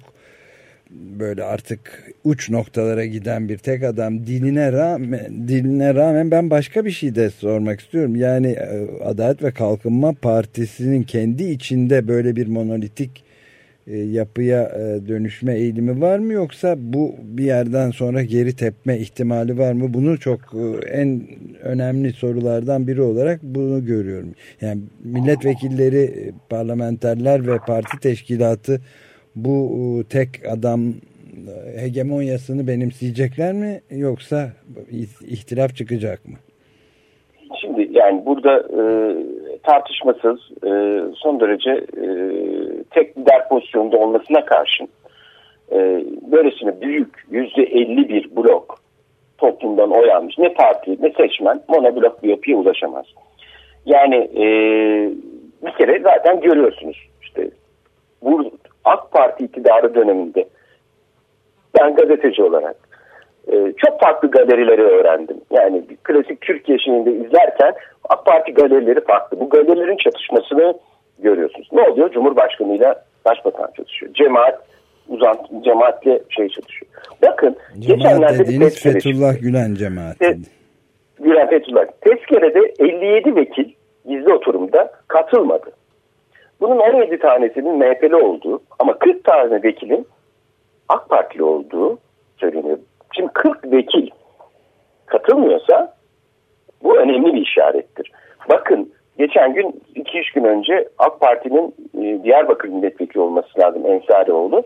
Speaker 4: böyle artık uç noktalara giden bir tek adam diline rağmen diline rağmen ben başka bir şey de sormak istiyorum. Yani e, Adalet ve Kalkınma Partisi'nin kendi içinde böyle bir monolitik e, yapıya e, dönüşme eğilimi var mı yoksa bu bir yerden sonra geri tepme ihtimali var mı? Bunu çok e, en önemli sorulardan biri olarak bunu görüyorum. Yani milletvekilleri, parlamenterler ve parti teşkilatı bu tek adam hegemonyasını benimseyecekler mi yoksa ihtilaf çıkacak mı?
Speaker 6: Şimdi yani burada e, tartışmasız e, son derece e, tek lider pozisyonda olmasına karşın e, böylesine büyük yüzde elli bir blok toplumdan oy almış ne parti ne seçmen monoblok bir yapıya ulaşamaz. Yani e, bir kere zaten görüyorsunuz işte bu AK Parti iktidarı döneminde ben gazeteci olarak e, çok farklı galerileri öğrendim. Yani bir klasik Türkiye şeyinde izlerken AK Parti galerileri farklı. Bu galerilerin çatışmasını görüyorsunuz. Ne oluyor? Cumhurbaşkanıyla Başbakan çatışıyor. Cemaat uzant cemaatle şey çatışıyor. Bakın
Speaker 4: Cemaat geçenlerde dediğiniz Fethullah Gülen cemaati.
Speaker 6: Gülen Fethullah. Tezkerede 57 vekil gizli oturumda katılmadı. Bunun 17 tanesinin MHP'li olduğu ama 40 tane vekilin AK Partili olduğu söyleniyor. Şimdi 40 vekil katılmıyorsa bu önemli bir işarettir. Bakın geçen gün 2-3 gün önce AK Parti'nin e, Diyarbakır milletvekili olması lazım Ensarioğlu.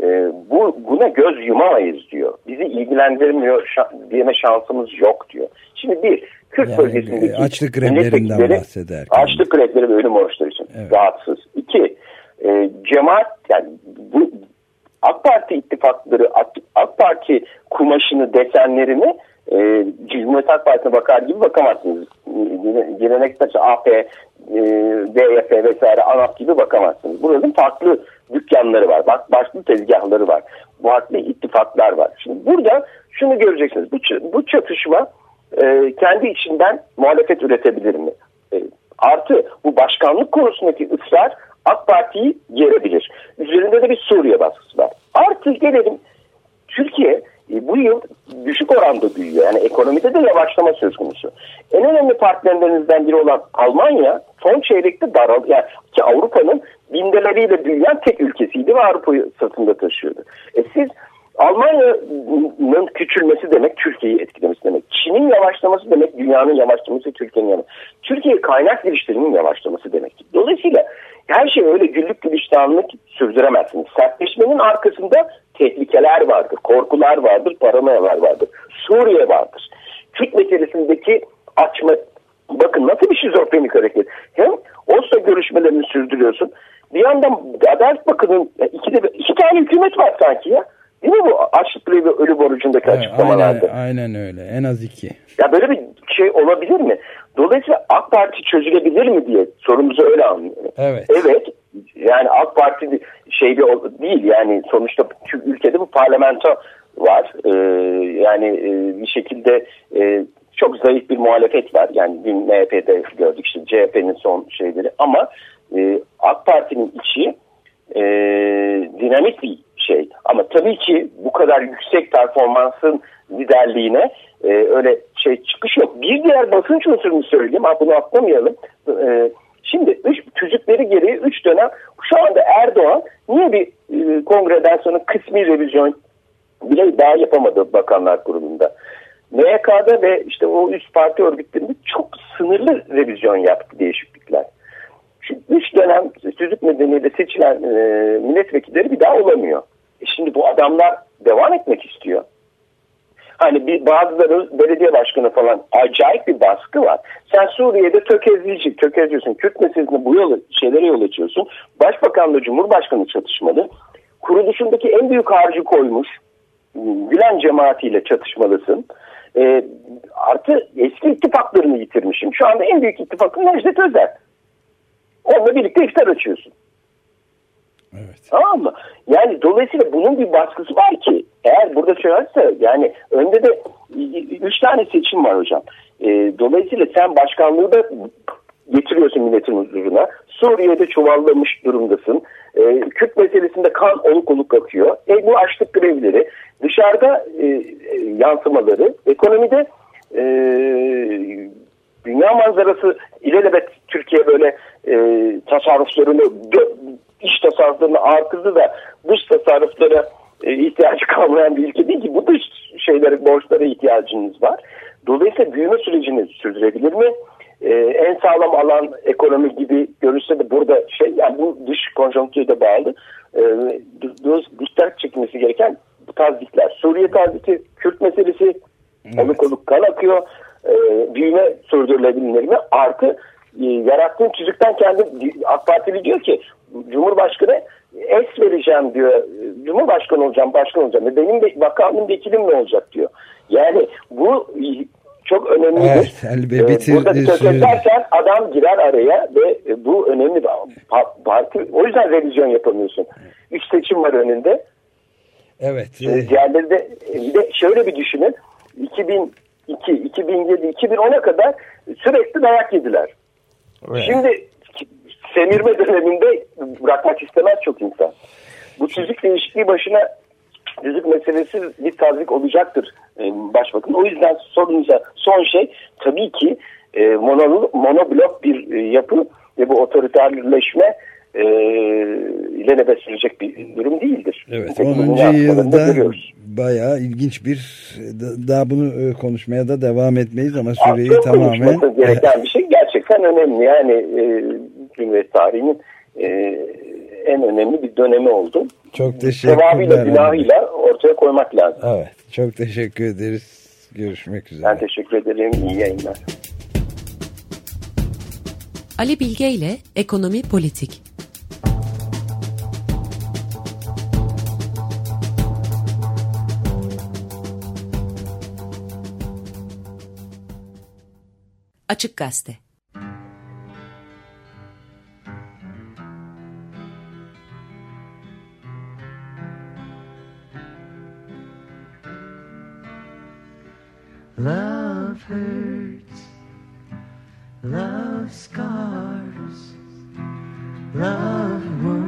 Speaker 6: E, bu, buna göz yumamayız diyor. Bizi ilgilendirmiyor şa diyeme şansımız yok diyor. Şimdi bir, Kürt yani, bölgesindeki
Speaker 4: e, açlık greblerinden bahseder.
Speaker 6: Açlık grevleri ve ölüm oruçları için evet. rahatsız. İki, e, cemaat yani bu AK Parti ittifakları AK Parti kumaşını desenlerini e, Cumhuriyet Halk Partisi'ne bakar gibi bakamazsınız. Geleneksel AP, e, DYP vesaire ANAP gibi bakamazsınız. Buranın farklı dükkanları var. Bak, başlı tezgahları var. Farklı ittifaklar var. Şimdi burada şunu göreceksiniz. Bu, bu çatışma e, kendi içinden muhalefet üretebilir mi? E, artı bu başkanlık konusundaki ısrar AK Parti'yi yerebilir. Üzerinde de bir Suriye baskısı var. Artı gelelim Türkiye e, bu yıl düşük oranda büyüyor. Yani ekonomide de yavaşlama söz konusu. En önemli partnerlerinizden biri olan Almanya son çeyrekte daral yani ki Avrupa'nın bindeleriyle büyüyen tek ülkesiydi ve Avrupa'yı sırtında taşıyordu. E siz Almanya'nın küçülmesi demek Türkiye'yi etkilemesi demek. Çin'in yavaşlaması demek dünyanın yavaşlaması Türkiye'nin yavaşlaması. Türkiye kaynak girişlerinin yavaşlaması demek. Dolayısıyla her şey öyle güllük gülistanlık sürdüremezsiniz. Sertleşmenin arkasında tehlikeler vardır, korkular vardır, paranoyalar vardır. Suriye vardır. Kürt meselesindeki açma, bakın nasıl bir şizofrenik hareket. Hem Oslo görüşmelerini sürdürüyorsun. Bir yandan Adalet Bakanı'nın iki, de, iki tane hükümet var sanki ya. Mi bu açlık ve ölü borcundaki evet, açıklamalarda?
Speaker 4: Aynen, aynen öyle. En az iki.
Speaker 6: Ya böyle bir şey olabilir mi? Dolayısıyla AK Parti çözülebilir mi diye sorumuzu öyle anlıyorum.
Speaker 4: Evet.
Speaker 6: Evet. Yani AK Parti şeyde değil yani sonuçta ülkede bu parlamento var. Ee, yani e, bir şekilde e, çok zayıf bir muhalefet var. Yani dün MHP'de gördük işte CHP'nin son şeyleri ama e, AK Parti'nin içi e, dinamik bir şey. Ama tabii ki bu kadar yüksek performansın liderliğine e, öyle şey çıkış yok. Bir diğer basınç unsurunu söyleyeyim. Ha, bunu atlamayalım. E, şimdi üç, tüzükleri gereği 3 dönem şu anda Erdoğan niye bir e, kongreden sonra kısmi revizyon bile daha yapamadı bakanlar kurulunda. MYK'da ve işte o üst parti örgütlerinde çok sınırlı revizyon yaptı değişiklikler. Şimdi üç dönem tüzük nedeniyle seçilen e, milletvekilleri bir daha olamıyor. E şimdi bu adamlar devam etmek istiyor. Hani bir bazıları belediye başkanı falan acayip bir baskı var. Sen Suriye'de tökezleyici, tökezliyorsun. Kürt meselesinde bu yolu, şeylere yol açıyorsun. Başbakanla Cumhurbaşkanı çatışmalı. Kuruluşundaki en büyük harcı koymuş. Gülen cemaatiyle çatışmalısın. E, artı eski ittifaklarını yitirmişim. Şu anda en büyük ittifakın Necdet Özel. Onunla birlikte iftar açıyorsun. Evet. Tamam mı? Yani dolayısıyla bunun bir baskısı var ki eğer burada söylerse yani önde de üç tane seçim var hocam. E, dolayısıyla sen başkanlığı da getiriyorsun milletin huzuruna. Suriye'de çuvallamış durumdasın. E, Kürt meselesinde kan oluk oluk akıyor. E, bu açlık grevleri, dışarıda e, e, yansımaları, ekonomide e, dünya manzarası ilelebet Türkiye böyle e, tasarruflarını iş tasarruflarını artırdı da dış tasarruflara e, ihtiyacı kalmayan bir ülke değil ki bu dış şeylere borçlara ihtiyacınız var. Dolayısıyla büyüme sürecini sürdürebilir mi? Ee, en sağlam alan ekonomi gibi görülse de burada şey yani bu dış konjonktüre bağlı. Ee, dikkat çekilmesi gereken bu tazdikler. Suriye tazdiki, Kürt meselesi, evet. oluk oluk kan akıyor. Ee, büyüme sürdürülebilir mi? Artı e, yarattığın tüzükten kendi AK Partili diyor ki Cumhurbaşkanı es vereceğim diyor. Cumhurbaşkanı olacağım, başkan olacağım. E, benim de bakanlığım vekilim ne olacak diyor. Yani bu çok önemlidir. Evet,
Speaker 4: elbe bitir,
Speaker 6: Burada tökezlersen adam girer araya ve bu önemli bir parti. O yüzden revizyon yapamıyorsun. Üç seçim var önünde.
Speaker 4: Evet.
Speaker 6: Ee, diğerleri de bir de şöyle bir düşünün. 2002, 2007, 2010'a kadar sürekli dayak yediler. Evet. Şimdi semirme döneminde bırakmak istemez çok insan. Bu tüzük değişikliği başına tüzük meselesi bir tazik olacaktır e, başbakan. O yüzden sorunuza son şey tabii ki e, mono, monoblok bir e, yapı ve bu otoriterleşme e, ilelebet sürecek bir durum değildir.
Speaker 4: Evet 10. yılda bayağı ilginç bir daha bunu e, konuşmaya da devam etmeyiz ama süreyi Aslında tamamen
Speaker 6: gereken bir şey gerçekten önemli yani e, Cumhuriyet tarihinin e, en önemli bir dönemi oldu.
Speaker 4: Çok teşekkürler.
Speaker 6: Sevabıyla günahıyla ortaya koymak lazım.
Speaker 4: Evet çok teşekkür ederiz. Görüşmek üzere.
Speaker 6: Ben teşekkür ederim. İyi yayınlar.
Speaker 2: Ali Bilge ile Ekonomi Politik Açık Gazete. Love hurts, love scars, love wounds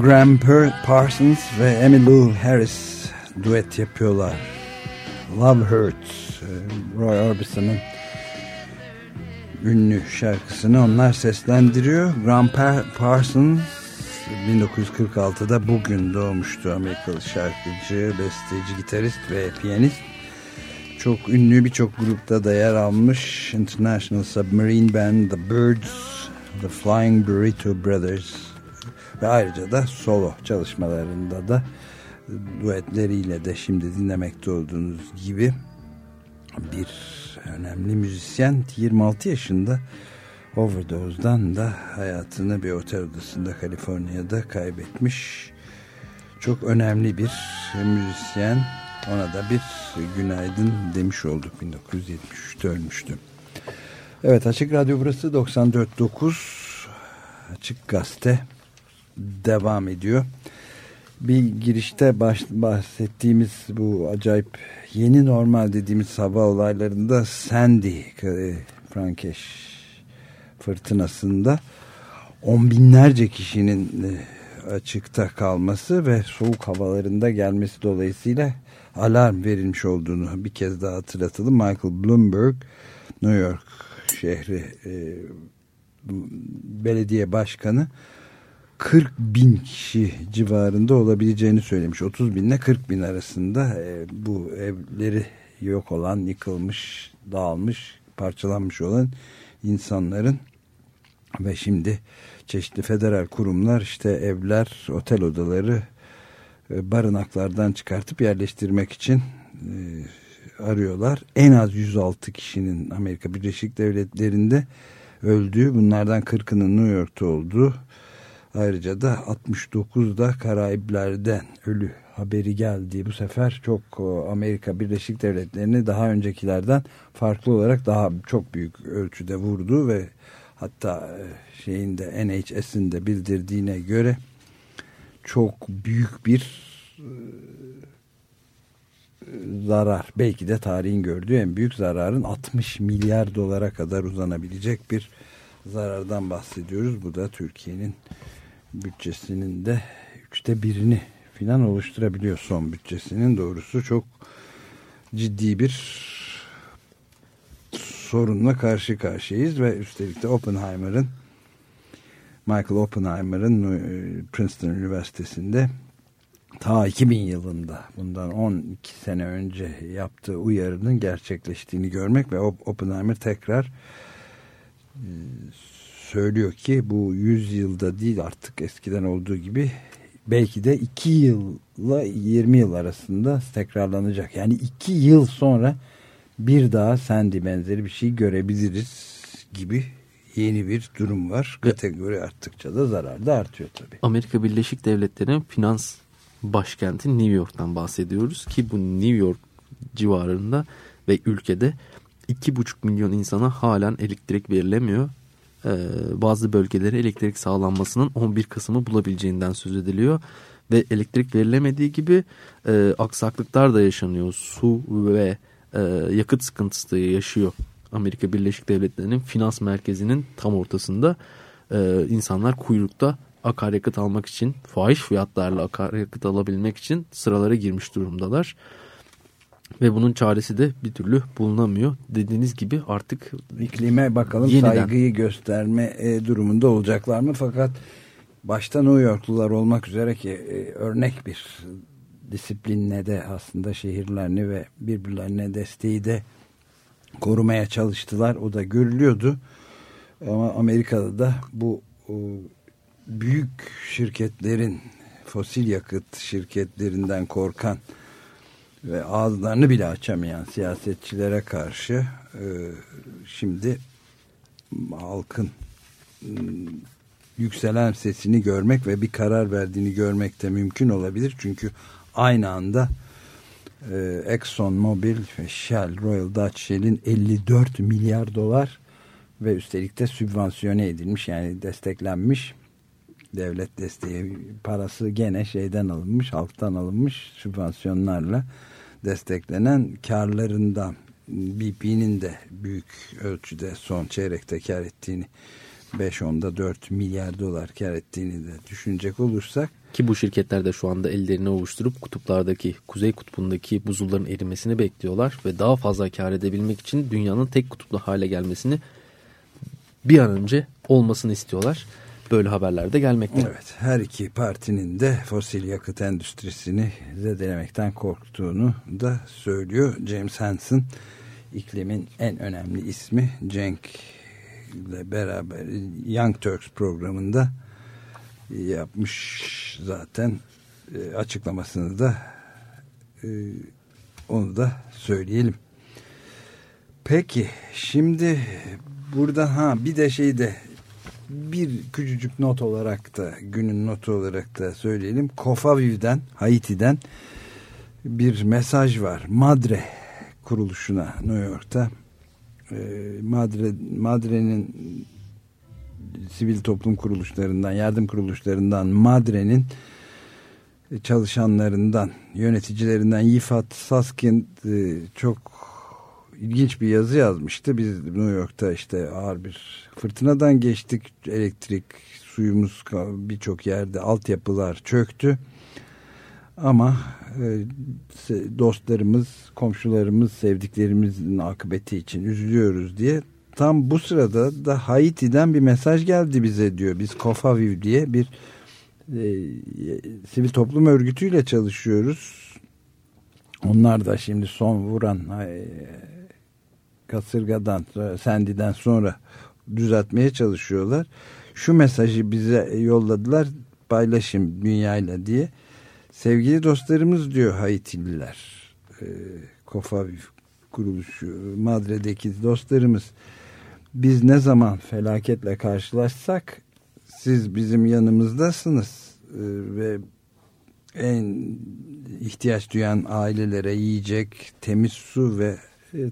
Speaker 4: Graham Parsons ve Emmylou Harris duet yapıyorlar. Love Hurts. E, Roy Orbison'ın ünlü şarkısını onlar seslendiriyor. Graham Parsons 1946'da bugün doğmuştu Amerikalı şarkıcı, besteci, gitarist ve piyanist. Çok ünlü birçok grupta da yer almış. International Submarine Band, The Birds, The Flying Burrito Brothers ve ayrıca da solo çalışmalarında da duetleriyle de şimdi dinlemekte olduğunuz gibi bir önemli müzisyen 26 yaşında overdose'dan da hayatını bir otel odasında Kaliforniya'da kaybetmiş. Çok önemli bir müzisyen. Ona da bir günaydın demiş olduk. 1973'te ölmüştü. Evet Açık Radyo burası 94.9 Açık Gazete devam ediyor. Bir girişte baş, bahsettiğimiz bu acayip yeni normal dediğimiz hava olaylarında Sandy e, Frankeş fırtınasında on binlerce kişinin e, açıkta kalması ve soğuk havalarında gelmesi dolayısıyla alarm verilmiş olduğunu bir kez daha hatırlatalım. Michael Bloomberg New York şehri e, belediye başkanı 40 bin kişi civarında olabileceğini söylemiş. 30 binle 40 bin arasında e, bu evleri yok olan, yıkılmış, dağılmış, parçalanmış olan insanların ve şimdi çeşitli federal kurumlar işte evler, otel odaları e, barınaklardan çıkartıp yerleştirmek için e, arıyorlar. En az 106 kişinin Amerika Birleşik Devletleri'nde öldüğü, bunlardan 40'ının New York'ta olduğu Ayrıca da 69'da Karayipler'den ölü haberi geldi. Bu sefer çok Amerika Birleşik Devletleri'ni daha öncekilerden farklı olarak daha çok büyük ölçüde vurdu ve hatta e, şeyinde NHS'in de bildirdiğine göre çok büyük bir e, zarar belki de tarihin gördüğü en büyük zararın 60 milyar dolara kadar uzanabilecek bir zarardan bahsediyoruz. Bu da Türkiye'nin bütçesinin de üçte birini filan oluşturabiliyor. Son bütçesinin doğrusu çok ciddi bir sorunla karşı karşıyayız ve üstelik de Oppenheimer'ın Michael Oppenheimer'ın e, Princeton Üniversitesi'nde ta 2000 yılında bundan 12 sene önce yaptığı uyarının gerçekleştiğini görmek ve Oppenheimer tekrar e, söylüyor ki bu 100 yılda değil artık eskiden olduğu gibi belki de 2 yılla 20 yıl arasında tekrarlanacak. Yani 2 yıl sonra bir daha Sandy benzeri bir şey görebiliriz gibi yeni bir durum var. Kategori arttıkça da zarar da artıyor tabii.
Speaker 3: Amerika Birleşik Devletleri'nin finans başkenti New York'tan bahsediyoruz ki bu New York civarında ve ülkede 2,5 milyon insana halen elektrik verilemiyor bazı bölgelere elektrik sağlanmasının 11 Kasım'ı bulabileceğinden söz ediliyor. Ve elektrik verilemediği gibi e, aksaklıklar da yaşanıyor. Su ve e, yakıt sıkıntısı da yaşıyor. Amerika Birleşik Devletleri'nin finans merkezinin tam ortasında e, insanlar kuyrukta akaryakıt almak için fahiş fiyatlarla akaryakıt alabilmek için sıralara girmiş durumdalar. Ve bunun çaresi de bir türlü bulunamıyor. Dediğiniz gibi artık
Speaker 4: iklime bakalım yeniden. saygıyı gösterme e, durumunda olacaklar mı? Fakat başta New Yorklular olmak üzere ki e, örnek bir disiplinle de aslında şehirlerini ve birbirlerine desteği de korumaya çalıştılar. O da görülüyordu. Ama Amerika'da da bu büyük şirketlerin fosil yakıt şirketlerinden korkan ve ağızlarını bile açamayan siyasetçilere karşı e, şimdi halkın ıı, yükselen sesini görmek ve bir karar verdiğini görmek de mümkün olabilir. Çünkü aynı anda e, Exxon Mobil ve Shell, Royal Dutch Shell'in 54 milyar dolar ve üstelik de sübvansiyone edilmiş yani desteklenmiş devlet desteği parası gene şeyden alınmış halktan alınmış sübvansiyonlarla desteklenen karlarından BP'nin de büyük ölçüde son çeyrekte kar ettiğini 5 onda 4 milyar dolar kar ettiğini de düşünecek olursak
Speaker 3: Ki bu şirketler de şu anda ellerini ovuşturup kutuplardaki, kuzey kutbundaki buzulların erimesini bekliyorlar. Ve daha fazla kar edebilmek için dünyanın tek kutuplu hale gelmesini bir an önce olmasını istiyorlar. Böyle haberler de gelmekte.
Speaker 4: Evet, her iki partinin de fosil yakıt endüstrisini zedelemekten korktuğunu da söylüyor. James Hansen iklimin en önemli ismi Cenk ile beraber Young Turks programında yapmış zaten E, açıklamasını da e, onu da söyleyelim. Peki şimdi burada ha bir de şey de bir küçücük not olarak da günün notu olarak da söyleyelim. Kofaviv'den Haiti'den bir mesaj var. Madre kuruluşuna New York'ta Ee, Madre Madre'nin sivil toplum kuruluşlarından yardım kuruluşlarından Madre'nin çalışanlarından yöneticilerinden Yifat Saskin e, çok ilginç bir yazı yazmıştı. Biz New York'ta işte ağır bir fırtınadan geçtik. Elektrik, suyumuz birçok yerde altyapılar çöktü. Ama e, dostlarımız, komşularımız, sevdiklerimizin akıbeti için üzülüyoruz diye tam bu sırada da Haiti'den bir mesaj geldi bize diyor. Biz Kofaviv diye bir e, sivil toplum örgütüyle çalışıyoruz. Onlar da şimdi son vuran kasırgadan, Sandy'den sonra düzeltmeye çalışıyorlar. Şu mesajı bize yolladılar paylaşım dünyayla diye. Sevgili dostlarımız diyor Haitililer. E, Kofaviv kuruluşu Madre'deki dostlarımız biz ne zaman felaketle karşılaşsak siz bizim yanımızdasınız e, ve en ihtiyaç duyan ailelere yiyecek, temiz su ve e,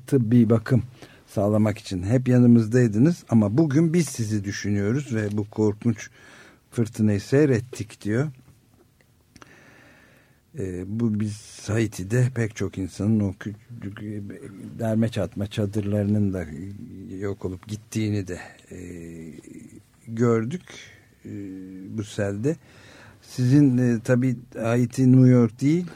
Speaker 4: tıbbi bakım sağlamak için hep yanımızdaydınız ama bugün biz sizi düşünüyoruz ve bu korkunç fırtınayı seyrettik diyor. E, bu biz Haiti'de pek çok insanın o küçük derme çatma çadırlarının da yok olup gittiğini de e, gördük e, bu selde. Sizin e, tabi Haiti New York değil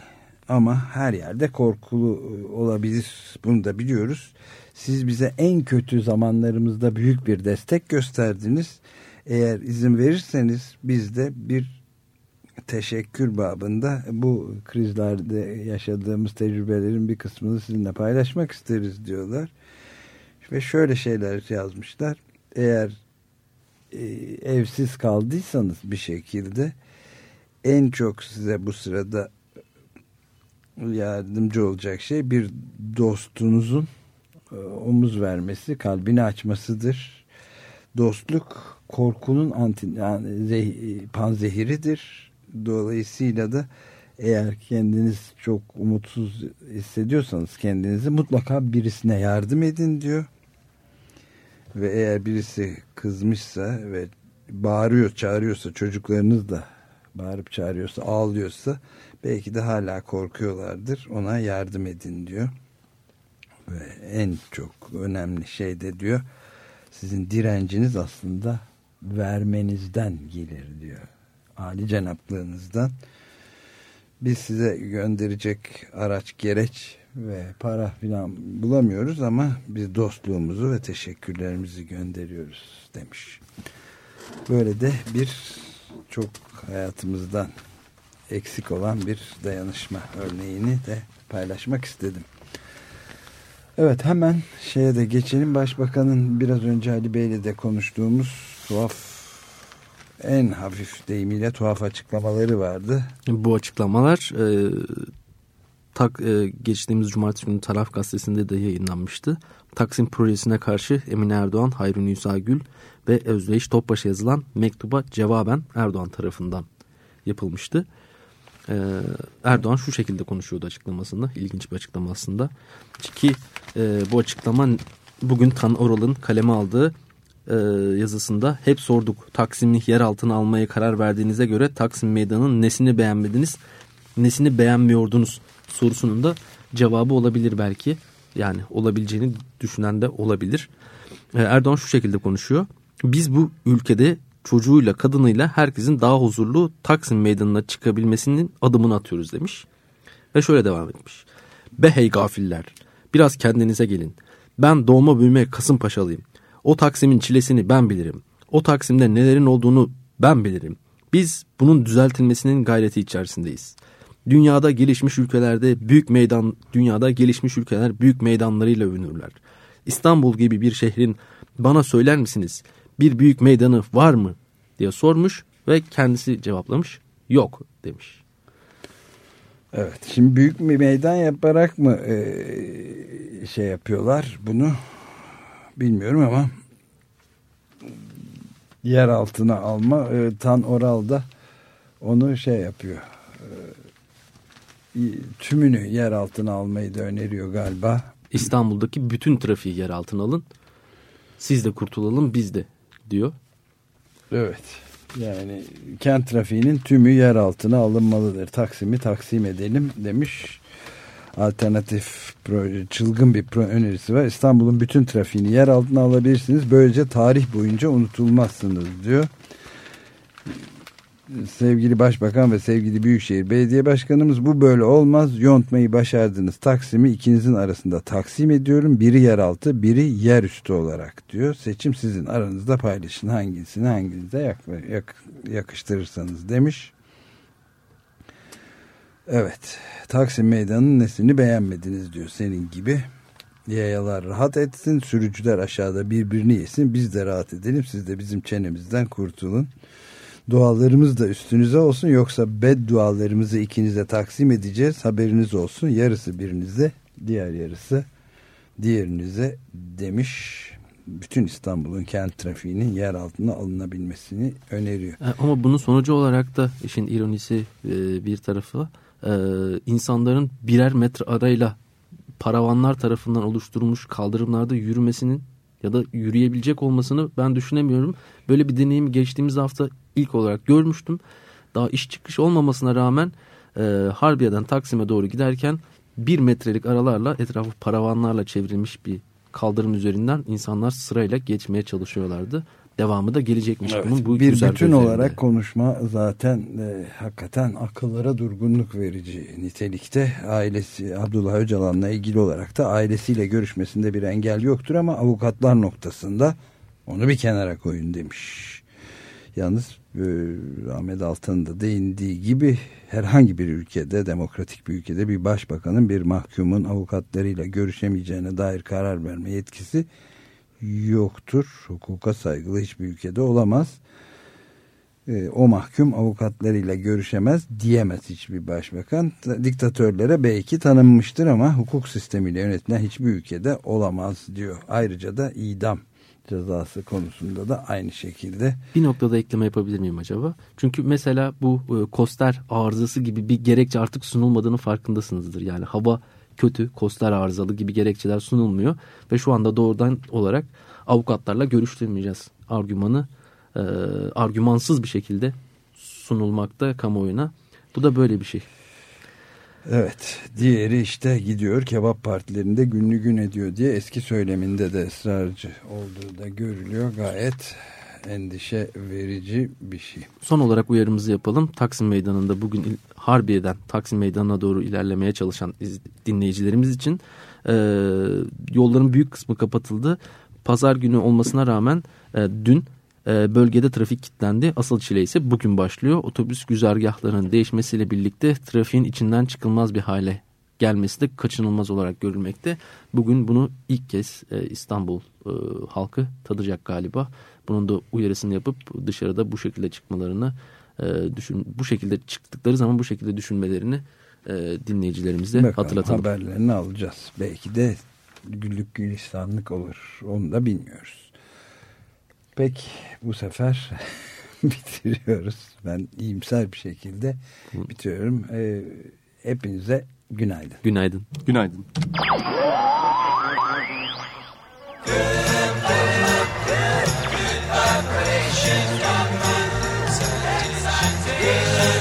Speaker 4: ama her yerde korkulu e, olabilir. Bunu da biliyoruz. Siz bize en kötü zamanlarımızda büyük bir destek gösterdiniz. Eğer izin verirseniz biz de bir teşekkür babında bu krizlerde yaşadığımız tecrübelerin bir kısmını sizinle paylaşmak isteriz diyorlar. Ve şöyle şeyler yazmışlar. Eğer e, evsiz kaldıysanız bir şekilde en çok size bu sırada yardımcı olacak şey bir dostunuzun e, omuz vermesi, kalbini açmasıdır. Dostluk korkunun anti, yani zeh, panzehiridir. Dolayısıyla da eğer kendiniz çok umutsuz hissediyorsanız kendinizi mutlaka birisine yardım edin diyor. Ve eğer birisi kızmışsa ve bağırıyor, çağırıyorsa çocuklarınız da bağırıp çağırıyorsa, ağlıyorsa belki de hala korkuyorlardır. Ona yardım edin diyor. Ve en çok önemli şey de diyor sizin direnciniz aslında vermenizden gelir diyor. Ali cenaplığınızdan. Biz size gönderecek araç, gereç ve para filan bulamıyoruz ama biz dostluğumuzu ve teşekkürlerimizi gönderiyoruz demiş. Böyle de bir çok hayatımızdan eksik olan bir dayanışma örneğini de paylaşmak istedim. Evet hemen şeye de geçelim. Başbakanın biraz önce Ali Bey'le de konuştuğumuz tuhaf en hafif deyimiyle tuhaf açıklamaları vardı.
Speaker 3: Bu açıklamalar e, tak, e, geçtiğimiz cumartesi günü Taraf Gazetesi'nde de yayınlanmıştı. Taksim projesine karşı Emine Erdoğan, Hayrun Nisa ve Özdeyiş Topbaş'a yazılan mektuba cevaben Erdoğan tarafından yapılmıştı. Ee, Erdoğan şu şekilde konuşuyordu açıklamasında. İlginç bir açıklama aslında. Ki e, bu açıklama bugün Tan Oral'ın kaleme aldığı e, yazısında hep sorduk. Taksim'i yer altına almaya karar verdiğinize göre Taksim Meydanı'nın nesini beğenmediniz, nesini beğenmiyordunuz sorusunun da cevabı olabilir belki. Yani olabileceğini düşünen de olabilir. E, Erdoğan şu şekilde konuşuyor. Biz bu ülkede çocuğuyla kadınıyla herkesin daha huzurlu Taksim meydanına çıkabilmesinin adımını atıyoruz demiş. Ve şöyle devam etmiş. Be hey gafiller biraz kendinize gelin. Ben doğma büyüme Kasımpaşalıyım. O Taksim'in çilesini ben bilirim. O Taksim'de nelerin olduğunu ben bilirim. Biz bunun düzeltilmesinin gayreti içerisindeyiz. Dünyada gelişmiş ülkelerde büyük meydan dünyada gelişmiş ülkeler büyük meydanlarıyla övünürler. İstanbul gibi bir şehrin bana söyler misiniz bir büyük meydanı var mı diye sormuş ve kendisi cevaplamış yok demiş.
Speaker 4: Evet şimdi büyük bir meydan yaparak mı e, şey yapıyorlar bunu bilmiyorum ama yer altına alma e, Tan Oral da onu şey yapıyor e, tümünü yer altına almayı da öneriyor galiba.
Speaker 3: İstanbul'daki bütün trafiği yer altına alın. Siz de kurtulalım biz de diyor.
Speaker 4: Evet. Yani kent trafiğinin tümü yer altına alınmalıdır. Taksim'i taksim edelim demiş. Alternatif proje, çılgın bir pro önerisi var. İstanbul'un bütün trafiğini yer altına alabilirsiniz. Böylece tarih boyunca unutulmazsınız diyor. Sevgili Başbakan ve sevgili Büyükşehir Belediye Başkanımız bu böyle olmaz. Yontmayı başardınız. Taksim'i ikinizin arasında taksim ediyorum. Biri yeraltı, biri yerüstü olarak diyor. Seçim sizin aranızda paylaşın. Hangisini hanginize yak, yak, yakıştırırsanız demiş. Evet. Taksim Meydanı'nın nesini beğenmediniz diyor senin gibi. Yayalar rahat etsin, sürücüler aşağıda birbirini yesin, biz de rahat edelim, siz de bizim çenemizden kurtulun. Dualarımız da üstünüze olsun yoksa bed dualarımızı ikinize taksim edeceğiz. Haberiniz olsun. Yarısı birinize, diğer yarısı diğerinize demiş. Bütün İstanbul'un kent trafiğinin yer altına alınabilmesini öneriyor.
Speaker 3: E, ama bunun sonucu olarak da işin ironisi e, bir tarafı e, insanların birer metre arayla paravanlar tarafından oluşturulmuş kaldırımlarda yürümesinin ya da yürüyebilecek olmasını ben düşünemiyorum. Böyle bir deneyimi geçtiğimiz hafta ilk olarak görmüştüm. Daha iş çıkış olmamasına rağmen e, Harbiye'den Taksim'e doğru giderken bir metrelik aralarla etrafı paravanlarla çevrilmiş bir kaldırım üzerinden insanlar sırayla geçmeye çalışıyorlardı. Devamı da gelecekmiş
Speaker 4: evet,
Speaker 3: bunun. Bu
Speaker 4: bir
Speaker 3: güzel
Speaker 4: bütün
Speaker 3: üzerinde.
Speaker 4: olarak konuşma zaten e, hakikaten akıllara durgunluk verici nitelikte. Ailesi Abdullah Öcalan'la ilgili olarak da ailesiyle görüşmesinde bir engel yoktur ama avukatlar noktasında onu bir kenara koyun demiş. Yalnız e, Ahmet Altan'ın da değindiği gibi herhangi bir ülkede demokratik bir ülkede bir başbakanın bir mahkumun avukatlarıyla görüşemeyeceğine dair karar verme yetkisi yoktur. Hukuka saygılı hiçbir ülkede olamaz. E, o mahkum avukatlarıyla görüşemez diyemez hiçbir başbakan. Diktatörlere belki tanınmıştır ama hukuk sistemiyle yönetilen hiçbir ülkede olamaz diyor. Ayrıca da idam cezası konusunda da aynı şekilde.
Speaker 3: Bir noktada ekleme yapabilir miyim acaba? Çünkü mesela bu e, koster arızası gibi bir gerekçe artık sunulmadığını farkındasınızdır. Yani hava kötü, koster arızalı gibi gerekçeler sunulmuyor ve şu anda doğrudan olarak avukatlarla görüştürmeyeceğiz argümanı e, argümansız bir şekilde sunulmakta kamuoyuna. Bu da böyle bir şey.
Speaker 4: Evet diğeri işte gidiyor kebap partilerinde günlü gün ediyor diye eski söyleminde de ısrarcı olduğu da görülüyor gayet endişe verici bir şey.
Speaker 3: Son olarak uyarımızı yapalım. Taksim Meydanı'nda bugün Harbiye'den Taksim Meydanı'na doğru ilerlemeye çalışan dinleyicilerimiz için e, yolların büyük kısmı kapatıldı. Pazar günü olmasına rağmen e, dün e, bölgede trafik kilitlendi. Asıl çile ise bugün başlıyor. Otobüs güzergahlarının değişmesiyle birlikte trafiğin içinden çıkılmaz bir hale gelmesi de kaçınılmaz olarak görülmekte. Bugün bunu ilk kez e, İstanbul e, halkı tadacak galiba. Bunun da uyarısını yapıp dışarıda bu şekilde çıkmalarını e, düşün bu şekilde çıktıkları zaman bu şekilde düşünmelerini e, dinleyicilerimize
Speaker 4: Bakalım,
Speaker 3: hatırlatalım.
Speaker 4: Haberlerini alacağız. Belki de güllük gülistanlık olur. Onu da bilmiyoruz. Peki bu sefer bitiriyoruz. Ben iyimser bir şekilde bitiriyorum. Ee, hepinize günaydın.
Speaker 3: Günaydın.
Speaker 7: Günaydın.
Speaker 5: Good, good, good vibrations. Yeah.